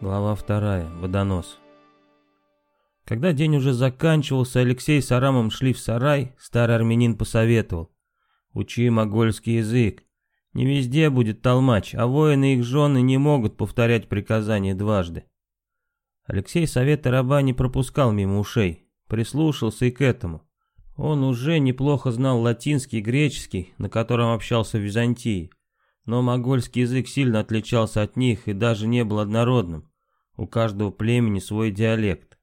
Глава вторая. Водонос. Когда день уже заканчивался, Алексей с Арамом шли в сарай, старый армянин посоветовал. Учи могольский язык. Не везде будет толмач, а воины и их жены не могут повторять приказания дважды. Алексей советы раба не пропускал мимо ушей, прислушался и к этому. Он уже неплохо знал латинский и греческий, на котором общался в Византии, но могольский язык сильно отличался от них и даже не был однородным. У каждого племени свой диалект.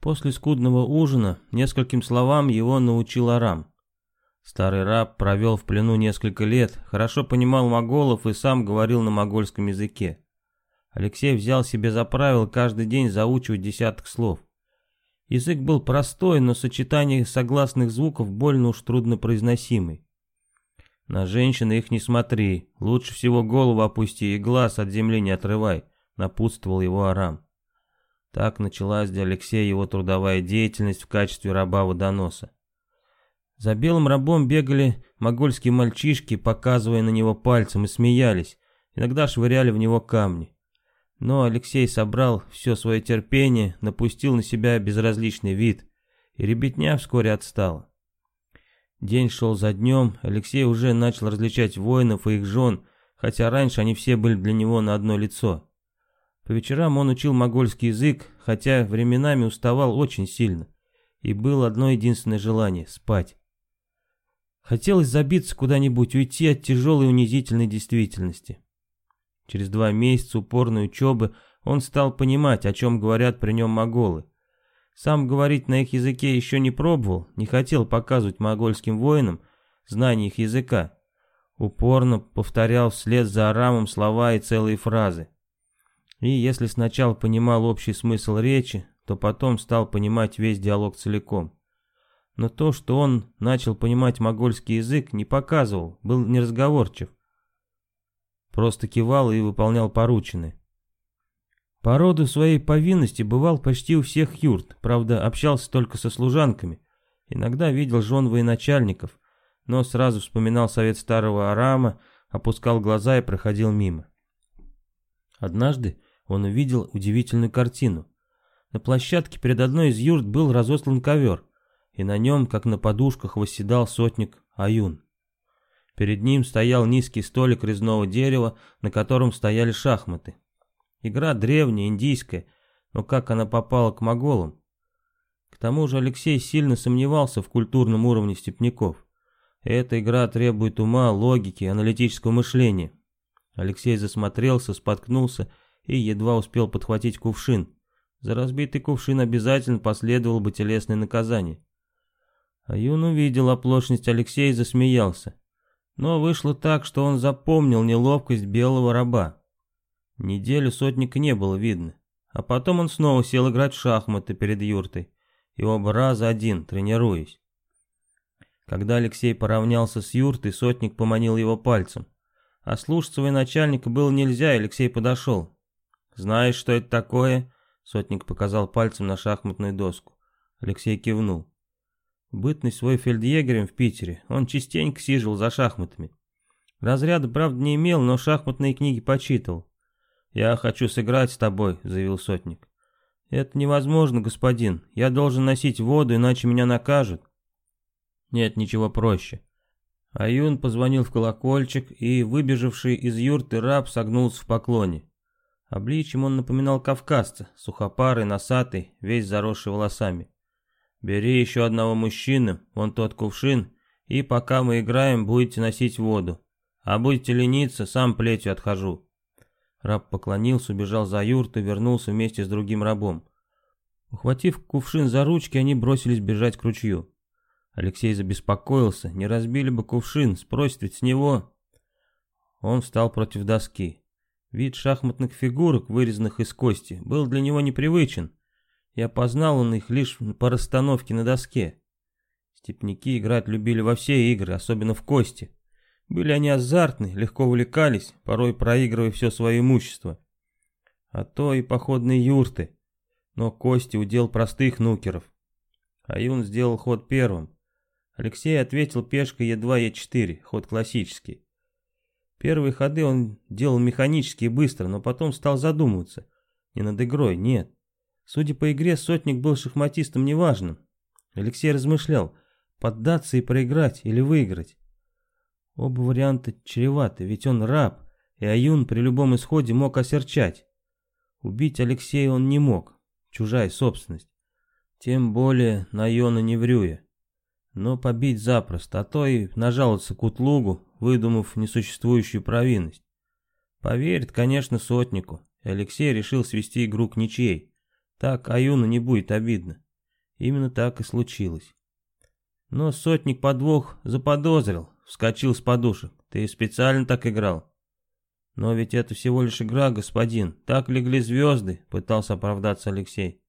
После скудного ужина нескольким словам его научил Арам. Старый раб провел в плену несколько лет, хорошо понимал моголов и сам говорил на могольском языке. Алексей взял себе за правило каждый день заучивать десяток слов. Язык был простой, но сочетание согласных звуков больно уж трудно произносимый. На женщин их не смотри, лучше всего голову опусти и глаз от земли не отрывай, напутствовал его Арам. Так началась для Алексея его трудовая деятельность в качестве раба-водоноса. За белым рабом бегали могольские мальчишки, показывая на него пальцем и смеялись, иногда швыряли в него камни. Но Алексей собрал все свое терпение, напустил на себя безразличный вид, и ребятня вскоре отстала. День шел за днем, Алексей уже начал различать воинов и их жен, хотя раньше они все были для него на одно лицо. По вечерам он учил могольский язык, хотя временами уставал очень сильно. И было одно единственное желание — спать. Хотелось забиться куда-нибудь, уйти от тяжелой унизительной действительности. Через два месяца упорной учебы он стал понимать, о чем говорят при нем моголы. Сам говорить на их языке еще не пробовал, не хотел показывать могольским воинам знание их языка. Упорно повторял вслед за Арамом слова и целые фразы. И если сначала понимал общий смысл речи, то потом стал понимать весь диалог целиком. Но то, что он начал понимать могольский язык, не показывал, был неразговорчив. Просто кивал и выполнял порученные. По роду своей повинности бывал почти у всех юрт, правда, общался только со служанками. Иногда видел жен военачальников, но сразу вспоминал совет старого Арама, опускал глаза и проходил мимо. Однажды он увидел удивительную картину. На площадке перед одной из юрт был разослан ковер, и на нем, как на подушках, восседал сотник Аюн. Перед ним стоял низкий столик резного дерева, на котором стояли шахматы. Игра древняя, индийская, но как она попала к моголам? К тому же Алексей сильно сомневался в культурном уровне степняков. Эта игра требует ума, логики, аналитического мышления. Алексей засмотрелся, споткнулся и едва успел подхватить кувшин. За разбитый кувшин обязательно последовало бы телесное наказание. А Юн увидел оплошность Алексея и засмеялся. Но вышло так, что он запомнил неловкость белого раба. Неделю сотника не было видно. А потом он снова сел играть в шахматы перед юртой. И оба раза один, тренируясь. Когда Алексей поравнялся с юртой, сотник поманил его пальцем. А слушаться начальника было нельзя, и Алексей подошел. «Знаешь, что это такое?» Сотник показал пальцем на шахматную доску. Алексей кивнул. Бытность свой фельдъегерем в Питере, он частенько сиживал за шахматами. Разряда, правда, не имел, но шахматные книги почитывал. «Я хочу сыграть с тобой», — заявил сотник. «Это невозможно, господин. Я должен носить воду, иначе меня накажут». «Нет, ничего проще». Аюн позвонил в колокольчик, и выбежавший из юрты раб согнулся в поклоне. Обличьем он напоминал кавказца, сухопарый, носатый, весь заросший волосами. «Бери еще одного мужчину, вон тот кувшин, и пока мы играем, будете носить воду. А будете лениться, сам плетью отхожу». Раб поклонился, убежал за юрту и вернулся вместе с другим рабом. Ухватив кувшин за ручки, они бросились бежать к ручью. Алексей забеспокоился, не разбили бы кувшин, спросит ведь с него. Он встал против доски. Вид шахматных фигурок, вырезанных из кости, был для него непривычен, и опознал он их лишь по расстановке на доске. Степняки играть любили во все игры, особенно в кости. Были они азартны, легко увлекались, порой проигрывая все свое имущество. А то и походные юрты. Но Кости удел простых нукеров. Аюн сделал ход первым. Алексей ответил пешкой Е2, Е4, ход классический. Первые ходы он делал механически и быстро, но потом стал задумываться, не над игрой, нет. Судя по игре, сотник был шахматистом неважным. Алексей размышлял, поддаться и проиграть или выиграть. Оба варианта чреваты, ведь он раб, и Аюн при любом исходе мог осерчать. Убить Алексея он не мог, чужая собственность. Тем более на Йона Неврюя. Но побить запросто, а то и нажаловаться к утлугу, выдумав несуществующую провинность. Поверит, конечно, сотнику, и Алексей решил свести игру к ничьей. Так Аюну не будет обидно. Именно так и случилось. Но сотник подвох заподозрил, вскочил с подушек. Ты специально так играл. Но ведь это всего лишь игра, господин. Так легли звезды, пытался оправдаться Алексей.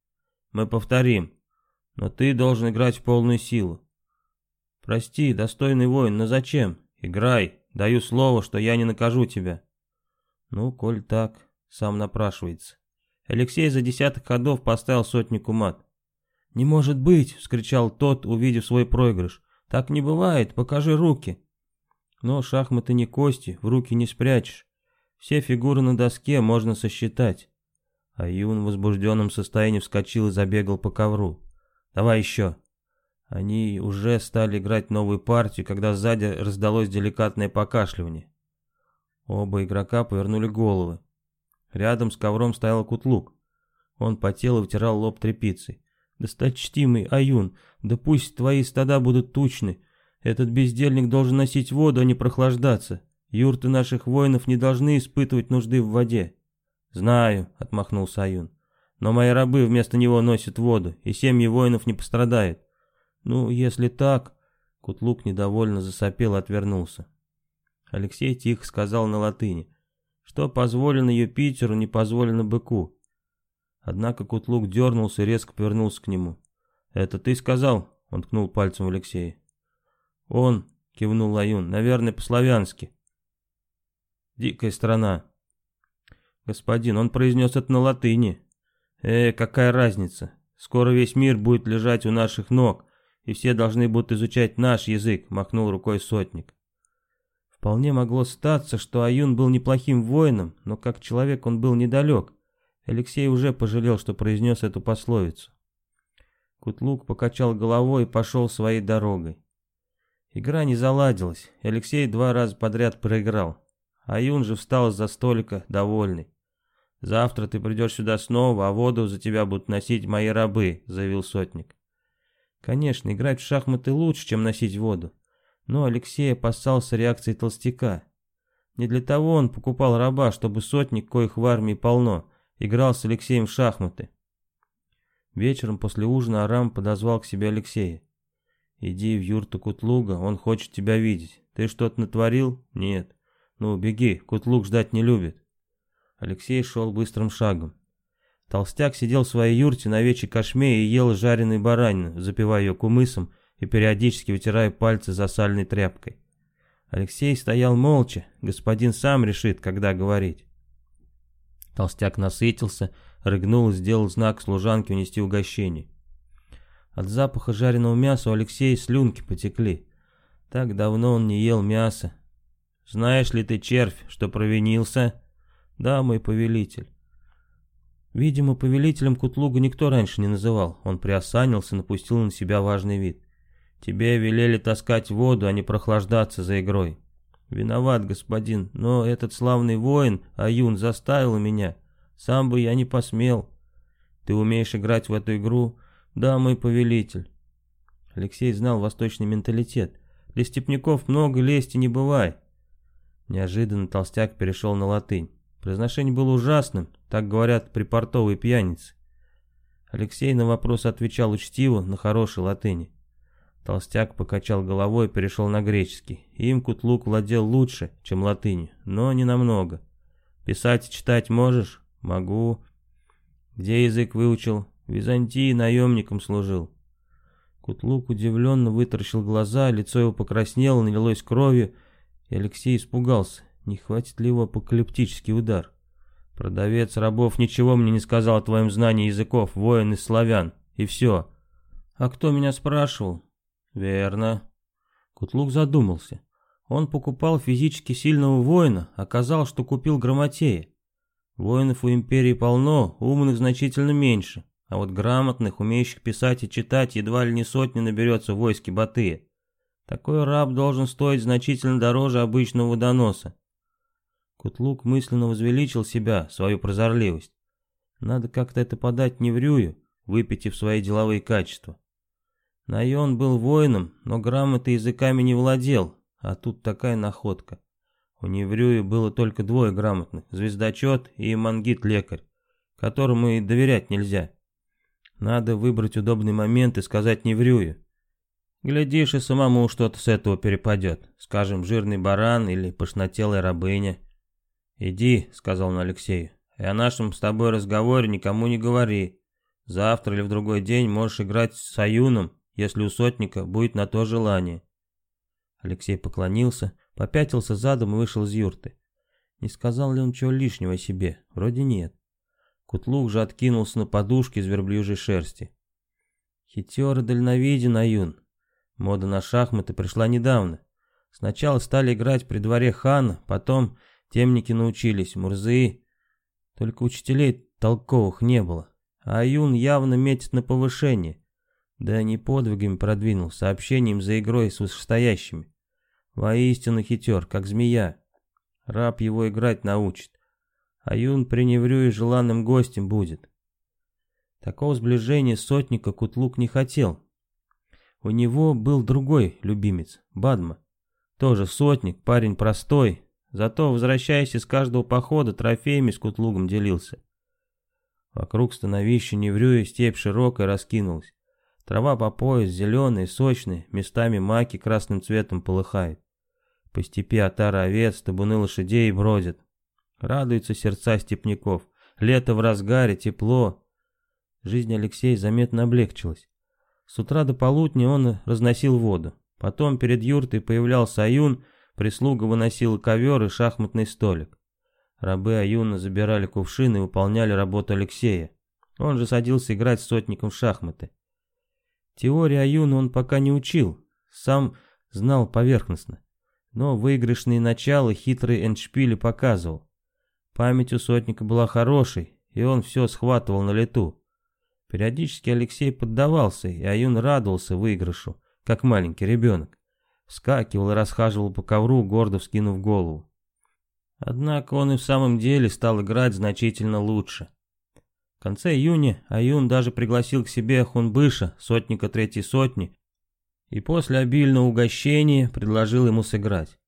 Мы повторим. Но ты должен играть в полную силу. Прости, достойный воин, но зачем? Играй. Даю слово, что я не накажу тебя. Ну, коль так, сам напрашивается. Алексей за десяток ходов поставил сотнику мат. «Не может быть!» — вскричал тот, увидев свой проигрыш. «Так не бывает, покажи руки!» Но шахматы не кости, в руки не спрячешь. Все фигуры на доске можно сосчитать. А Юн в возбужденном состоянии вскочил и забегал по ковру. «Давай еще!» Они уже стали играть новую партию, когда сзади раздалось деликатное покашливание. Оба игрока повернули головы. Рядом с ковром стоял Кутлук. Он потел и вытирал лоб тряпицей. «Досточтимый Аюн, да пусть твои стада будут тучны. Этот бездельник должен носить воду, а не прохлаждаться. Юрты наших воинов не должны испытывать нужды в воде». «Знаю», — отмахнулся Аюн. «Но мои рабы вместо него носят воду, и семьи воинов не пострадают». «Ну, если так...» Кутлук недовольно засопел и отвернулся. Алексей тихо сказал на латыни. Что позволено Юпитеру, не позволено быку. Однако Кутлук дернулся и резко повернулся к нему. «Это ты сказал?» — он ткнул пальцем в Алексея. «Он», — кивнул Лаюн, — «наверное, по-славянски». «Дикая страна». «Господин, он произнес это на латыни». «Э, какая разница? Скоро весь мир будет лежать у наших ног, и все должны будут изучать наш язык», — махнул рукой сотник. Вполне могло статься, что Аюн был неплохим воином, но как человек он был недалек. Алексей уже пожалел, что произнес эту пословицу. Кутлук покачал головой и пошел своей дорогой. Игра не заладилась, и Алексей два раза подряд проиграл. А Юн же встал за столика, довольный. «Завтра ты придешь сюда снова, а воду за тебя будут носить мои рабы», — заявил сотник. Конечно, играть в шахматы лучше, чем носить воду. Но Алексей опасался реакции толстяка. Не для того он покупал раба, чтобы сотник, коих в армии полно, играл с Алексеем в шахматы. Вечером после ужина Арам подозвал к себе Алексея. «Иди в юрту Кутлуга, он хочет тебя видеть. Ты что-то натворил? Нет. Ну, беги, Кутлуг ждать не любит». Алексей шел быстрым шагом. Толстяк сидел в своей юрте на вече кошме и ел жареный баранину, запивая ее кумысом и периодически вытирая пальцы засальной тряпкой. Алексей стоял молча, господин сам решит, когда говорить. Толстяк насытился, рыгнул и сделал знак служанке унести угощение. От запаха жареного мяса у Алексея слюнки потекли. Так давно он не ел мясо. «Знаешь ли ты, червь, что провинился?» «Да, мой повелитель». Видимо, повелителем Кутлуга никто раньше не называл. Он приосанился, напустил на себя важный вид. «Тебе велели таскать воду, а не прохлаждаться за игрой. «Виноват, господин, но этот славный воин, Аюн, заставил меня. Сам бы я не посмел. Ты умеешь играть в эту игру? Да, мой повелитель». Алексей знал восточный менталитет. Для степняков много лести не бывает. Неожиданно толстяк перешел на латынь. Произношение было ужасным, так говорят припортовые пьяницы. Алексей на вопрос отвечал учтиво, на хорошей латыни. Толстяк покачал головой и перешел на греческий. Им Кутлук владел лучше, чем латынью, но не намного. Писать и читать можешь? Могу. Где язык выучил? В Византии наемником служил. Кутлук удивленно вытаращил глаза, лицо его покраснело, налилось кровью, и Алексей испугался, не хватит ли его апокалиптический удар. Продавец рабов ничего мне не сказал о твоем знании языков, воин и славян, и все. А кто меня спрашивал? «Верно». Кутлук задумался. Он покупал физически сильного воина, оказал, что купил грамотея. Воинов у империи полно, умных значительно меньше, а вот грамотных, умеющих писать и читать, едва ли не сотни наберется в войске Батыя. Такой раб должен стоить значительно дороже обычного водоноса. Кутлук мысленно возвеличил себя, свою прозорливость. Надо как-то это подать Неврюю, выпитив свои деловые качества. Найон был воином, но грамотой языками не владел, а тут такая находка. У Неврюя было только двое грамотных, звездочет и мангит-лекарь, которому и доверять нельзя. Надо выбрать удобный момент и сказать Неврюю. Глядишь, и самому что-то с этого перепадет, скажем, жирный баран или пышнотелая рабыня. «Иди», — сказал он Алексею, — «и о нашем с тобой разговоре никому не говори. Завтра или в другой день можешь играть с Аюном, если у сотника будет на то желание». Алексей поклонился, попятился задом и вышел из юрты. Не сказал ли он чего лишнего себе? Вроде нет. Кутлук же откинулся на подушке из верблюжьей шерсти. Хитер и дальновиден Аюн. Мода на шахматы пришла недавно. Сначала стали играть при дворе хана, потом Темники научились, Мурзы. Только учителей толковых не было. А Аюн явно метит на повышение. Да не подвигами продвинул, сообщением за игрой с вышестоящими. Воистину хитер, как змея. Раб его играть научит. Аюн преневрю и желанным гостем будет. Такого сближения сотника Кутлук не хотел. У него был другой любимец, Бадма. Тоже сотник, парень простой, Зато, возвращаясь из каждого похода, трофеями с Кутлугом делился. Вокруг становища Неврюя степь широкая раскинулась. Трава по пояс, зеленая, сочная, местами маки красным цветом полыхает. По степи отара овец, табуны лошадей бродят. Радуются сердца степняков. Лето в разгаре, тепло. Жизнь Алексея заметно облегчилась. С утра до полудня он разносил воду. Потом перед юртой появлялся Аюн, Прислуга выносила ковер и шахматный столик. Рабы Аюна забирали кувшины и выполняли работу Алексея. Он же садился играть с сотником в шахматы. Теорию Аюна он пока не учил, сам знал поверхностно. Но выигрышные начала хитрый эндшпили показывал. Память у сотника была хорошей, и он все схватывал на лету. Периодически Алексей поддавался, и Аюн радовался выигрышу, как маленький ребенок вскакивал и расхаживал по ковру, гордо вскинув голову. Однако он и в самом деле стал играть значительно лучше. В конце июня Аюн даже пригласил к себе Хунбыша, сотника третьей сотни, и после обильного угощения предложил ему сыграть.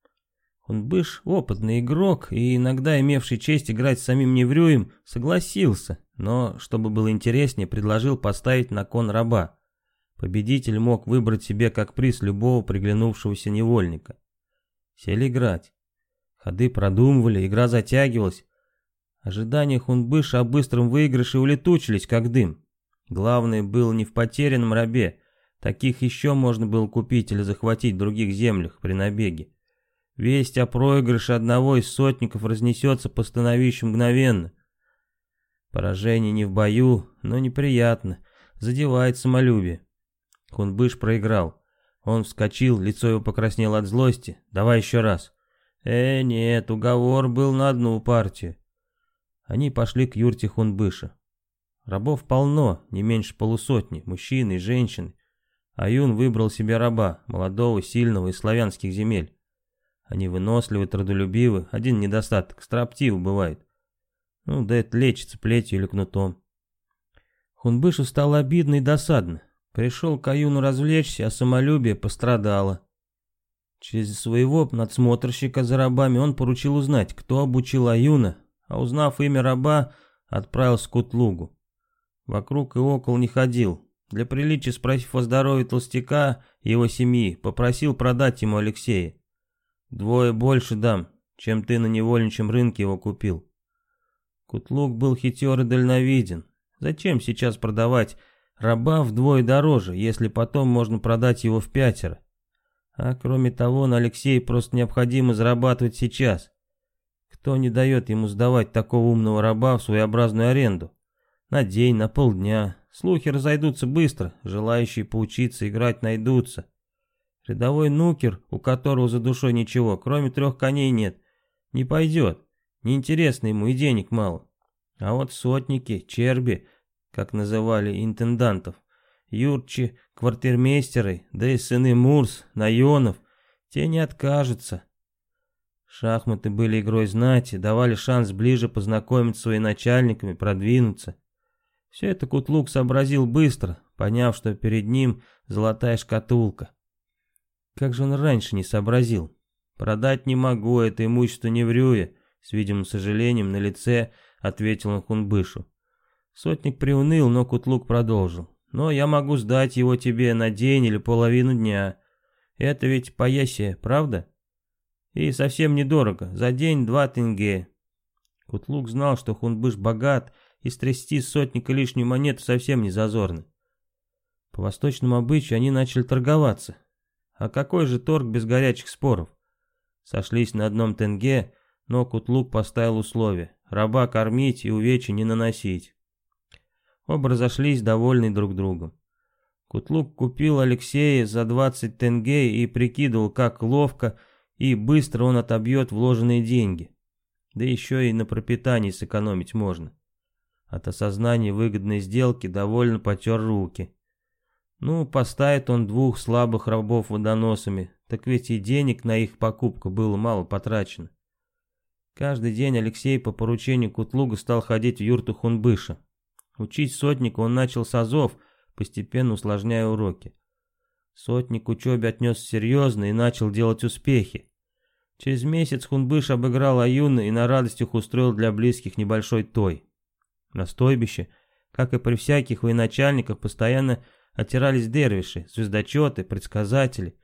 Хунбыш, опытный игрок и иногда имевший честь играть с самим Неврюем, согласился, но, чтобы было интереснее, предложил поставить на кон раба. Победитель мог выбрать себе как приз любого приглянувшегося невольника. Сели играть. Ходы продумывали, игра затягивалась. Ожидания Хунбыша о быстром выигрыше улетучились, как дым. Главное было не в потерянном рабе. Таких еще можно было купить или захватить в других землях при набеге. Весть о проигрыше одного из сотников разнесется по становищу мгновенно. Поражение не в бою, но неприятно, задевает самолюбие. Хунбыш проиграл. Он вскочил, лицо его покраснело от злости. «Давай еще раз». «Э, нет, уговор был на одну партию». Они пошли к юрте Хунбыша. Рабов полно, не меньше полусотни, мужчины и женщины. Аюн выбрал себе раба, молодого, сильного из славянских земель. Они выносливы, трудолюбивы, один недостаток, строптивы бывает. Ну, да это лечится плетью или кнутом. Хунбышу стало обидно и досадно. Пришел к Аюну развлечься, а самолюбие пострадало. Через своего надсмотрщика за рабами он поручил узнать, кто обучил Аюна, а узнав имя раба, отправился к Утлугу. Вокруг и около не ходил. Для приличия, спросив о здоровье толстяка и его семьи, попросил продать ему Алексея. Двое больше дам, чем ты на невольничьем рынке его купил. Кутлук был хитер и дальновиден. Зачем сейчас продавать Раба вдвое дороже, если потом можно продать его в пятеро. А кроме того, на Алексея просто необходимо зарабатывать сейчас. Кто не дает ему сдавать такого умного раба в своеобразную аренду? На день, на полдня. Слухи разойдутся быстро, желающие поучиться играть найдутся. Рядовой нукер, у которого за душой ничего, кроме трех коней нет, не пойдет. Неинтересно ему и денег мало. А вот сотники, черби, как называли интендантов, юрчи, квартирмейстеры, да и сыны Мурс, Найонов, те не откажутся. Шахматы были игрой знати, давали шанс ближе познакомиться с своими начальниками, продвинуться. Все это Кутлук сообразил быстро, поняв, что перед ним золотая шкатулка. Как же он раньше не сообразил? Продать не могу, это имущество не врюя, с видимым сожалением на лице ответил он Хунбышу. Сотник приуныл, но Кутлук продолжил. Но я могу сдать его тебе на день или половину дня. Это ведь поясье, правда? И совсем недорого, за день два тенге. Кутлук знал, что Хунбыш богат, и стрясти сотника лишнюю монету совсем не зазорно. По восточному обычаю они начали торговаться. А какой же торг без горячих споров? Сошлись на одном тенге, но Кутлук поставил условие – раба кормить и увечья не наносить. Оба разошлись, довольны друг другом. Кутлук купил Алексея за 20 тенге и прикидывал, как ловко и быстро он отобьет вложенные деньги. Да еще и на пропитании сэкономить можно. От осознания выгодной сделки довольно потер руки. Ну, поставит он двух слабых рабов водоносами, так ведь и денег на их покупку было мало потрачено. Каждый день Алексей по поручению Кутлуга стал ходить в юрту Хунбыша. Учить сотника он начал с азов, постепенно усложняя уроки. Сотник к учебе отнесся серьезно и начал делать успехи. Через месяц Хунбыш обыграл Аюна и на радостях устроил для близких небольшой той. На стойбище, как и при всяких военачальниках, постоянно оттирались дервиши, звездочеты, предсказатели.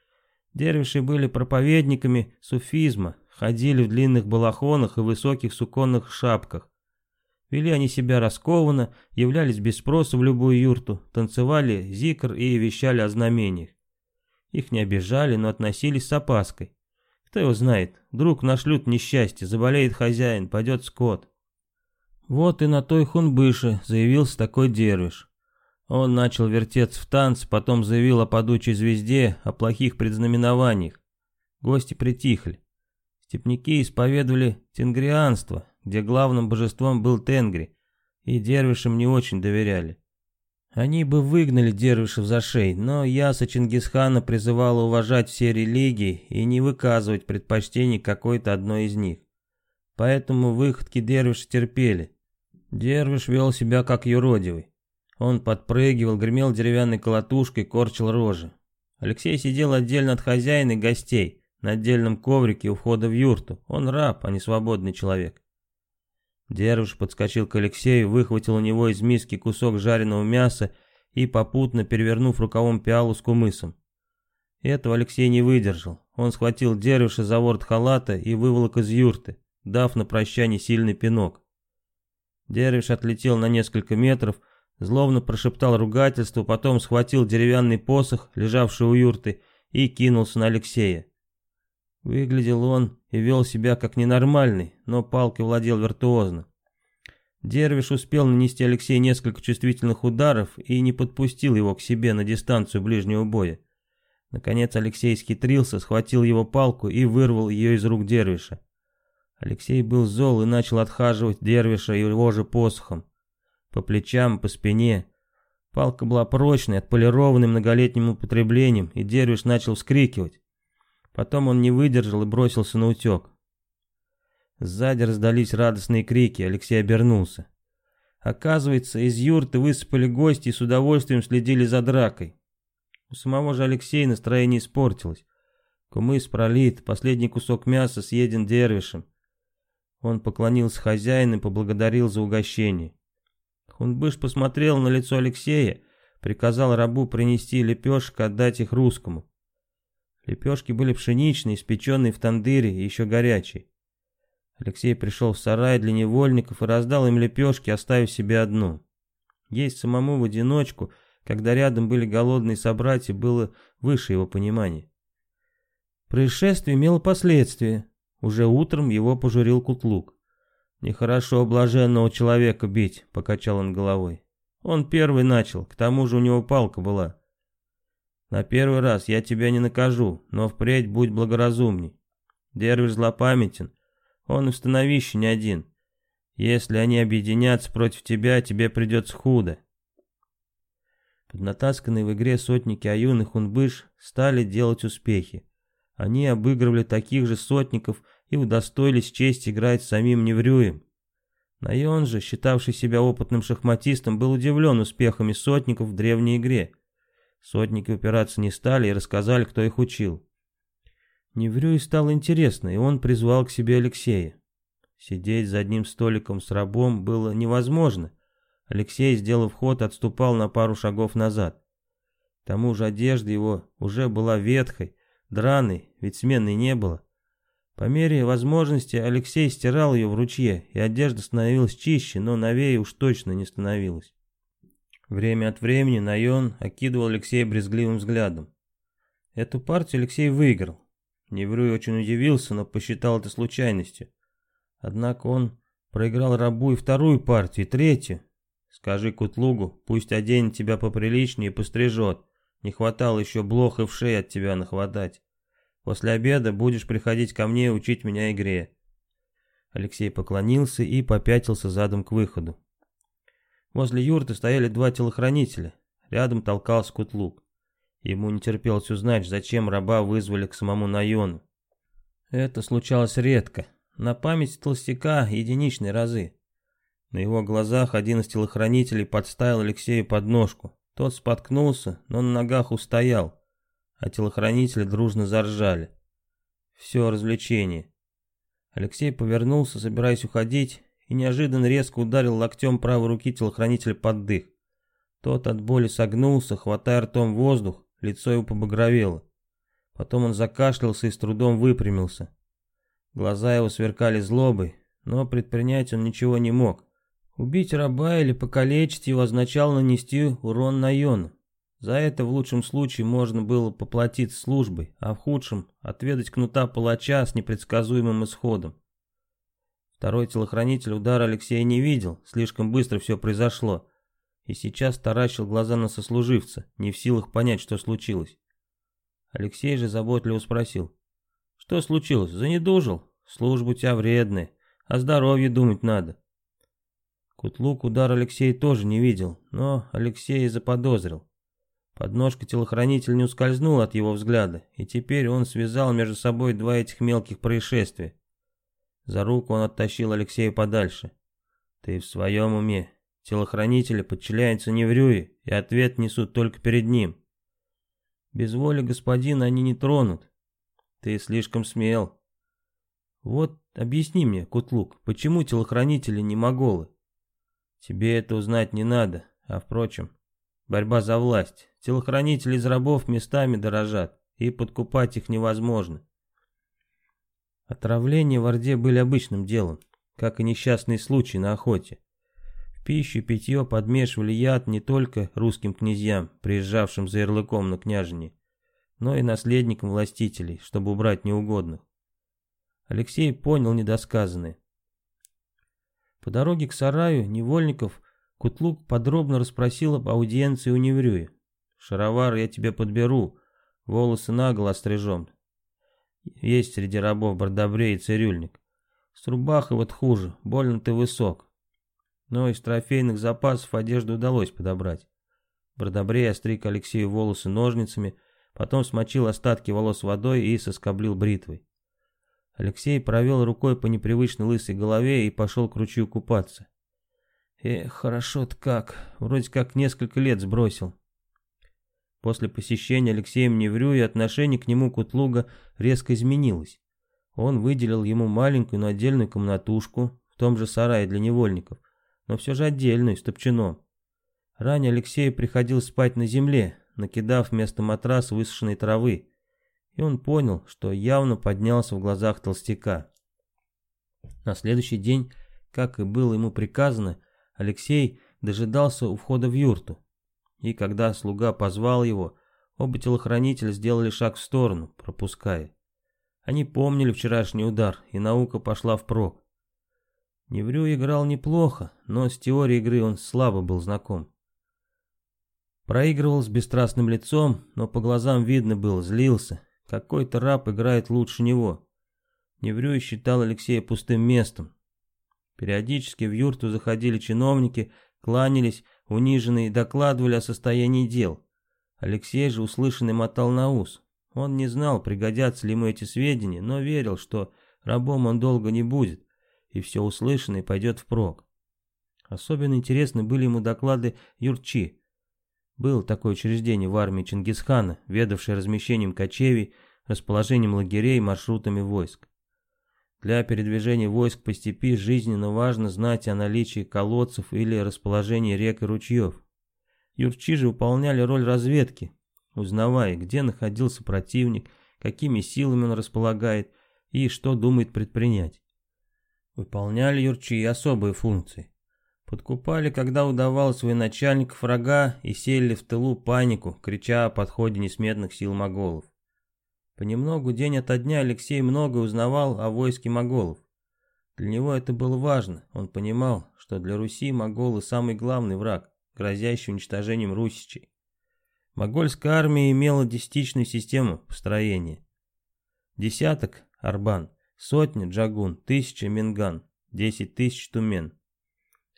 Дервиши были проповедниками суфизма, ходили в длинных балахонах и высоких суконных шапках. Вели они себя раскованно, являлись без спроса в любую юрту, танцевали зикр и вещали о знамениях. Их не обижали, но относились с опаской. Кто его знает, вдруг нашлют несчастье, заболеет хозяин, пойдет скот. Вот и на той хунбыше заявился такой дервиш. Он начал вертеться в танц, потом заявил о падучей звезде, о плохих предзнаменованиях. Гости притихли. Степняки исповедовали тенгрианство, где главным божеством был Тенгри, и дервишам не очень доверяли. Они бы выгнали дервишев за шей, но яса Чингисхана призывала уважать все религии и не выказывать предпочтений какой-то одной из них. Поэтому выходки дервиши терпели. Дервиш вел себя как юродивый. Он подпрыгивал, гремел деревянной колотушкой, корчил рожи. Алексей сидел отдельно от хозяина и гостей, на отдельном коврике у входа в юрту. Он раб, а не свободный человек. Дервиш подскочил к Алексею, выхватил у него из миски кусок жареного мяса и, попутно перевернув рукавом пиалу с кумысом. Этого Алексей не выдержал. Он схватил Дервиша за ворот халата и выволок из юрты, дав на прощание сильный пинок. Дервиш отлетел на несколько метров, зловно прошептал ругательство, потом схватил деревянный посох, лежавший у юрты, и кинулся на Алексея. Выглядел он и вел себя как ненормальный, но палкой владел виртуозно. Дервиш успел нанести Алексею несколько чувствительных ударов и не подпустил его к себе на дистанцию ближнего боя. Наконец Алексей схитрился, схватил его палку и вырвал ее из рук Дервиша. Алексей был зол и начал отхаживать Дервиша его же посохом. По плечам, по спине. Палка была прочной, отполированной многолетним употреблением, и Дервиш начал вскрикивать. Потом он не выдержал и бросился на утек. Сзади раздались радостные крики, Алексей обернулся. Оказывается, из юрты высыпали гости и с удовольствием следили за дракой. У самого же Алексея настроение испортилось. Кумыс пролит, последний кусок мяса съеден дервишем. Он поклонился хозяину и поблагодарил за угощение. Хунбыш посмотрел на лицо Алексея, приказал рабу принести лепешек, отдать их русскому. Лепешки были пшеничные, испеченные в тандыре и еще горячие. Алексей пришел в сарай для невольников и раздал им лепешки, оставив себе одну. Есть самому в одиночку, когда рядом были голодные собратья, было выше его понимания. Происшествие имело последствия. Уже утром его пожурил Кутлук. «Нехорошо блаженного человека бить», — покачал он головой. «Он первый начал, к тому же у него палка была. На первый раз я тебя не накажу, но впредь будь благоразумней. Дервиш злопамятен, он и в становище не один. Если они объединятся против тебя, тебе придется худо. Поднатасканные в игре сотники Аюн и Хунбыш стали делать успехи. Они обыгрывали таких же сотников и удостоились честь играть с самим Неврюем. Найон же, считавший себя опытным шахматистом, был удивлен успехами сотников в древней игре. Сотники упираться не стали и рассказали, кто их учил. Неврюй стало интересно, и он призвал к себе Алексея. Сидеть за одним столиком с рабом было невозможно. Алексей, сделав ход, отступал на пару шагов назад. К тому же одежда его уже была ветхой, драной, ведь сменной не было. По мере возможности Алексей стирал ее в ручье, и одежда становилась чище, но новее уж точно не становилась. Время от времени Найон окидывал Алексея брезгливым взглядом. Эту партию Алексей выиграл. Неврюй очень удивился, но посчитал это случайностью. Однако он проиграл рабу и вторую партию, и третью. Скажи Кутлугу, пусть оденет тебя поприличнее и пострижет. Не хватало еще блох и вшей от тебя нахватать. После обеда будешь приходить ко мне и учить меня игре. Алексей поклонился и попятился задом к выходу. Возле юрты стояли два телохранителя. Рядом толкался Кутлук. Ему не терпелось узнать, зачем раба вызвали к самому Найону. Это случалось редко. На память толстяка единичные разы. На его глазах один из телохранителей подставил Алексею подножку. Тот споткнулся, но на ногах устоял, а телохранители дружно заржали. Все развлечение. Алексей повернулся, собираясь уходить, и неожиданно резко ударил локтем правой руки телохранителя под дых. Тот от боли согнулся, хватая ртом воздух, лицо его побагровело. Потом он закашлялся и с трудом выпрямился. Глаза его сверкали злобой, но предпринять он ничего не мог. Убить раба или покалечить его означало нанести урон Найону. За это в лучшем случае можно было поплатиться службой, а в худшем — отведать кнута палача с непредсказуемым исходом. Второй телохранитель удара Алексея не видел, слишком быстро все произошло и сейчас таращил глаза на сослуживца, не в силах понять, что случилось. Алексей же заботливо спросил. «Что случилось? Занедужил? Служба у тебя вредная, о здоровье думать надо». Кутлук удар Алексей тоже не видел, но Алексей заподозрил. Подножка телохранителя не ускользнула от его взгляда, и теперь он связал между собой два этих мелких происшествия. За руку он оттащил Алексея подальше. «Ты в своем уме? Телохранители подчиняются Неврюе, и ответ несут только перед ним. Без воли господина они не тронут. Ты слишком смел. Вот объясни мне, Кутлук, почему телохранители не моголы? Тебе это узнать не надо, а впрочем, борьба за власть. Телохранители из рабов местами дорожат, и подкупать их невозможно. Отравления в Орде были обычным делом, как и несчастные случаи на охоте пищу и питье подмешивали яд не только русским князьям, приезжавшим за ярлыком на княжине, но и наследникам властителей, чтобы убрать неугодных. Алексей понял недосказанное. По дороге к сараю невольников Кутлук подробно расспросил об аудиенции у Неврюя. «Шаровар я тебе подберу, волосы наголо острижем. Есть среди рабов бардобрей и цирюльник. С рубахой вот хуже, больно ты высок, но из трофейных запасов одежду удалось подобрать. Бродобрей остриг Алексею волосы ножницами, потом смочил остатки волос водой и соскоблил бритвой. Алексей провел рукой по непривычно лысой голове и пошел к ручью купаться. Эх, хорошо-то как, вроде как несколько лет сбросил. После посещения Алексеем Неврюя отношение к нему Кутлуга резко изменилось. Он выделил ему маленькую, но отдельную комнатушку в том же сарае для невольников, но все же отдельную, с топчаном. Ранее Алексею приходилось спать на земле, накидав вместо матраса высушенной травы, и он понял, что явно поднялся в глазах толстяка. На следующий день, как и было ему приказано, Алексей дожидался у входа в юрту. И когда слуга позвал его, оба телохранителя сделали шаг в сторону, пропуская. Они помнили вчерашний удар, и наука пошла впрок. Неврю играл неплохо, но с теорией игры он слабо был знаком. Проигрывал с бесстрастным лицом, но по глазам видно было, злился. Какой-то раб играет лучше него. Неврюй считал Алексея пустым местом. Периодически в юрту заходили чиновники, кланялись, униженные, докладывали о состоянии дел. Алексей же услышанный мотал на ус. Он не знал, пригодятся ли ему эти сведения, но верил, что рабом он долго не будет, и все услышанное пойдет впрок. Особенно интересны были ему доклады Юрчи. Было такое учреждение в армии Чингисхана, ведавшее размещением кочевий, расположением лагерей маршрутами войск. Для передвижения войск по степи жизненно важно знать о наличии колодцев или расположении рек и ручьев. Юрчи же выполняли роль разведки, узнавая, где находился противник, какими силами он располагает и что думает предпринять. Выполняли юрчи и особые функции. Подкупали, когда удавалось военачальников врага и сели в тылу панику, крича о подходе несметных сил моголов. Понемногу день ото дня Алексей много узнавал о войске моголов. Для него это было важно, он понимал, что для Руси моголы самый главный враг, грозящий уничтожением русичей. Могольская армия имела десятичную систему построения. Десяток – Арбан, сотня – Джагун, тысяча – Минган, десять тысяч – Тумен.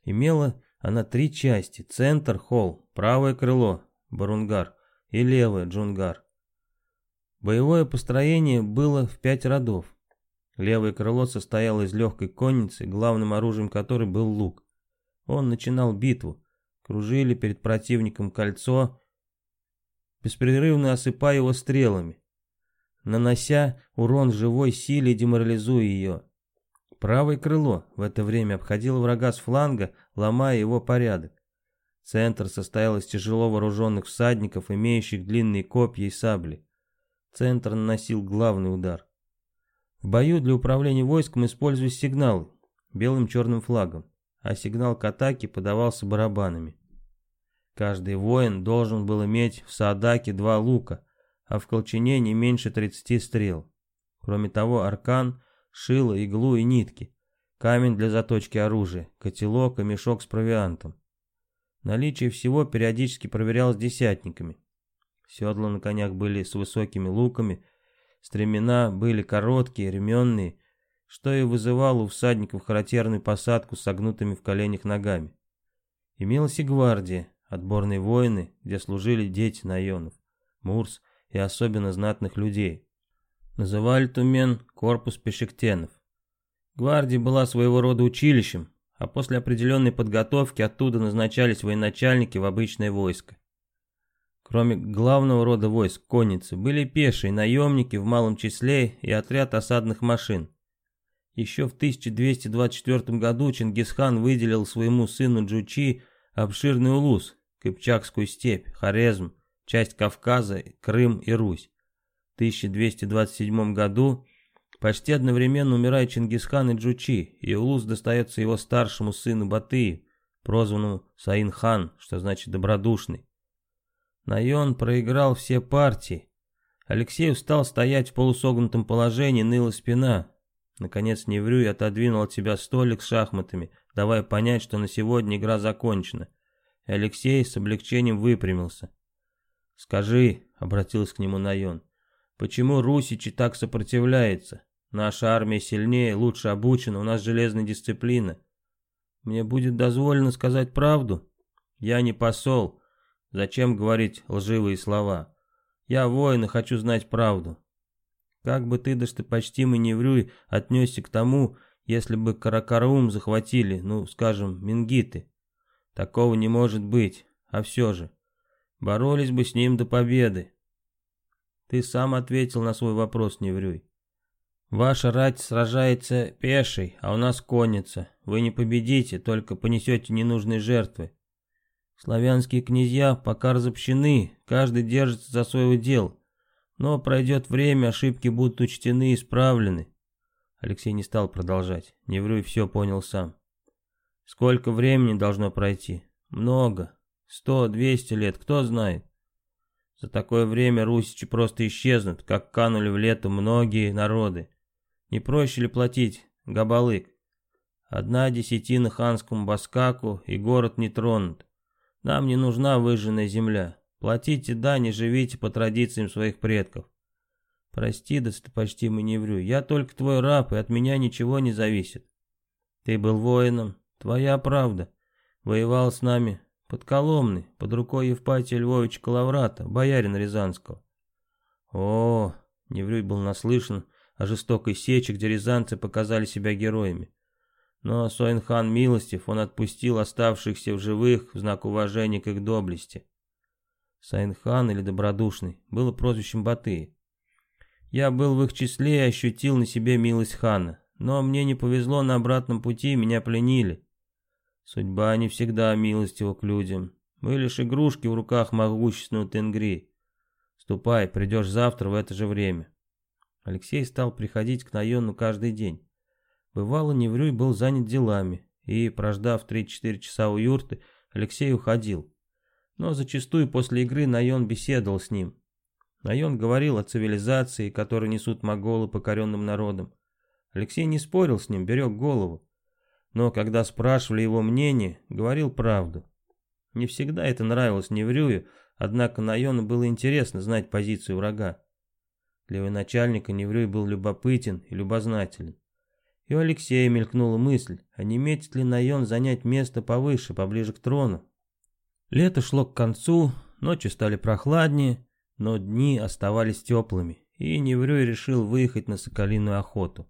Имела она три части – центр – Холл, правое крыло – Барунгар и левое – Джунгар. Боевое построение было в пять родов. Левое крыло состояло из легкой конницы, главным оружием которой был лук. Он начинал битву. Кружили перед противником кольцо, беспрерывно осыпая его стрелами, нанося урон живой силе и деморализуя ее. Правое крыло в это время обходило врага с фланга, ломая его порядок. Центр состоял из тяжело вооруженных всадников, имеющих длинные копья и сабли. Центр наносил главный удар. В бою для управления войском использовались сигналы белым-черным флагом, а сигнал к атаке подавался барабанами. Каждый воин должен был иметь в садаке два лука, а в колчине не меньше 30 стрел. Кроме того, аркан, шило, иглу и нитки, камень для заточки оружия, котелок и мешок с провиантом. Наличие всего периодически проверялось десятниками. Седла на конях были с высокими луками, стремена были короткие, ременные, что и вызывало у всадников характерную посадку с согнутыми в коленях ногами. Имелась и гвардия, отборные воины, где служили дети наенов, мурс и особенно знатных людей. Называли Тумен корпус пешектенов. Гвардия была своего рода училищем, а после определенной подготовки оттуда назначались военачальники в обычное войско. Кроме главного рода войск, конницы, были пешие, наемники в малом числе и отряд осадных машин. Еще в 1224 году Чингисхан выделил своему сыну Джучи обширный улус, Кыпчакскую степь, Хорезм, часть Кавказа, Крым и Русь. В 1227 году почти одновременно умирает Чингисхан и Джучи, и улус достается его старшему сыну Батыи, прозванному Саин-хан, что значит добродушный. Найон проиграл все партии. Алексей устал стоять в полусогнутом положении, ныла спина. Наконец Неврюй отодвинул от себя столик с шахматами, давая понять, что на сегодня игра закончена. И Алексей с облегчением выпрямился. «Скажи», — обратился к нему Найон, — «почему Русичи так сопротивляется? Наша армия сильнее, лучше обучена, у нас железная дисциплина. Мне будет дозволено сказать правду? Я не посол, Зачем говорить лживые слова? Я воин и хочу знать правду. Как бы ты, достопочтимый Неврюй, отнесся к тому, если бы Каракарум захватили, ну, скажем, мингиты? Такого не может быть, а все же. Боролись бы с ним до победы. Ты сам ответил на свой вопрос, Неврюй. Ваша рать сражается пешей, а у нас конница. Вы не победите, только понесете ненужные жертвы. Славянские князья пока разобщены, каждый держится за свое дело. Но пройдет время, ошибки будут учтены и исправлены. Алексей не стал продолжать. Неврюй все понял сам. Сколько времени должно пройти? Много. Сто, двести лет, кто знает. За такое время русичи просто исчезнут, как канули в лету многие народы. Не проще ли платить, Габалык? Одна десятина ханскому Баскаку, и город не тронут. Нам не нужна выжженная земля. Платите дань и живите по традициям своих предков. Прости, достопочтимый Неврю, я только твой раб, и от меня ничего не зависит. Ты был воином, твоя правда. Воевал с нами под Коломной, под рукой Евпатия Львовича Коловрата, боярина Рязанского. О, Неврюй был наслышан о жестокой сече, где рязанцы показали себя героями. Но Суэнхан милостив, он отпустил оставшихся в живых в знак уважения к их доблести. Сайнхан или Добродушный было прозвищем Батыя. Я был в их числе и ощутил на себе милость хана, но мне не повезло на обратном пути, меня пленили. Судьба не всегда милостива к людям. Мы лишь игрушки в руках могущественного Тенгри. Ступай, придешь завтра в это же время. Алексей стал приходить к Найону каждый день. Бывало, Неврюй был занят делами, и, прождав 3-4 часа у юрты, Алексей уходил. Но зачастую после игры Найон беседовал с ним. Найон говорил о цивилизации, которую несут моголы покоренным народам. Алексей не спорил с ним, берег голову. Но когда спрашивали его мнение, говорил правду. Не всегда это нравилось Неврюю, однако Найону было интересно знать позицию врага. Для военачальника Неврюй был любопытен и любознателен. И у Алексея мелькнула мысль, а не метит ли Найон занять место повыше, поближе к трону. Лето шло к концу, ночи стали прохладнее, но дни оставались теплыми, и Неврюй решил выехать на соколиную охоту.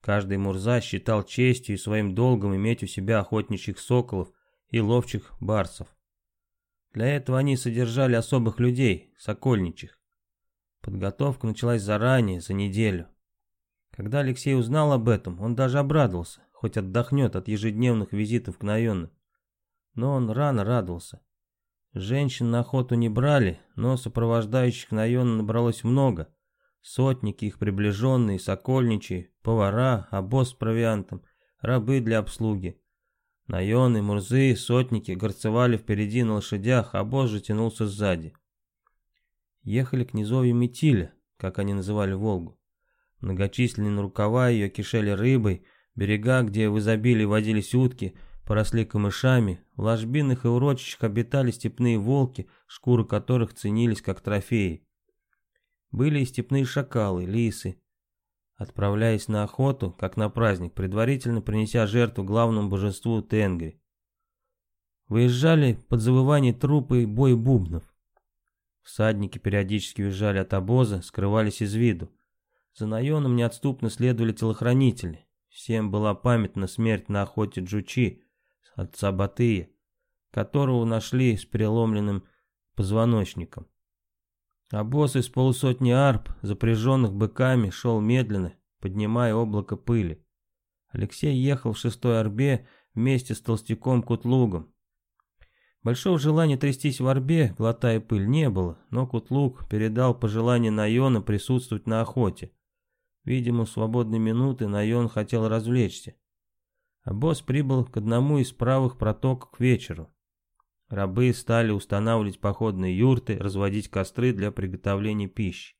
Каждый мурза считал честью и своим долгом иметь у себя охотничьих соколов и ловчих барсов. Для этого они содержали особых людей, сокольничьих. Подготовка началась заранее, за неделю. Когда Алексей узнал об этом, он даже обрадовался, хоть отдохнет от ежедневных визитов к Наёну. Но он рано радовался. Женщин на охоту не брали, но сопровождающих Наёна набралось много. Сотники, их приближенные, сокольничьи, повара, обоз с провиантом, рабы для обслуги. Наёны, мурзы, сотники горцевали впереди на лошадях, а обоз тянулся сзади. Ехали к низовью Метиля, как они называли Волгу. Многочисленные рукава ее кишели рыбой, берега, где в изобилии водились утки, поросли камышами, в ложбинах и урочищах обитали степные волки, шкуры которых ценились как трофеи. Были и степные шакалы, лисы. Отправляясь на охоту, как на праздник, предварительно принеся жертву главному божеству Тенгри. Выезжали под завывание трупы и бой бубнов. Всадники периодически уезжали от обоза, скрывались из виду. За Найоном неотступно следовали телохранители. Всем была памятна смерть на охоте Джучи, отца Батыя, которого нашли с переломленным позвоночником. А из полусотни арп, запряженных быками, шел медленно, поднимая облако пыли. Алексей ехал в шестой арбе вместе с толстяком Кутлугом. Большого желания трястись в арбе, глотая пыль, не было, но Кутлуг передал пожелание Найона присутствовать на охоте. Видимо, в свободные минуты Найон хотел развлечься. А босс прибыл к одному из правых протоков к вечеру. Рабы стали устанавливать походные юрты, разводить костры для приготовления пищи.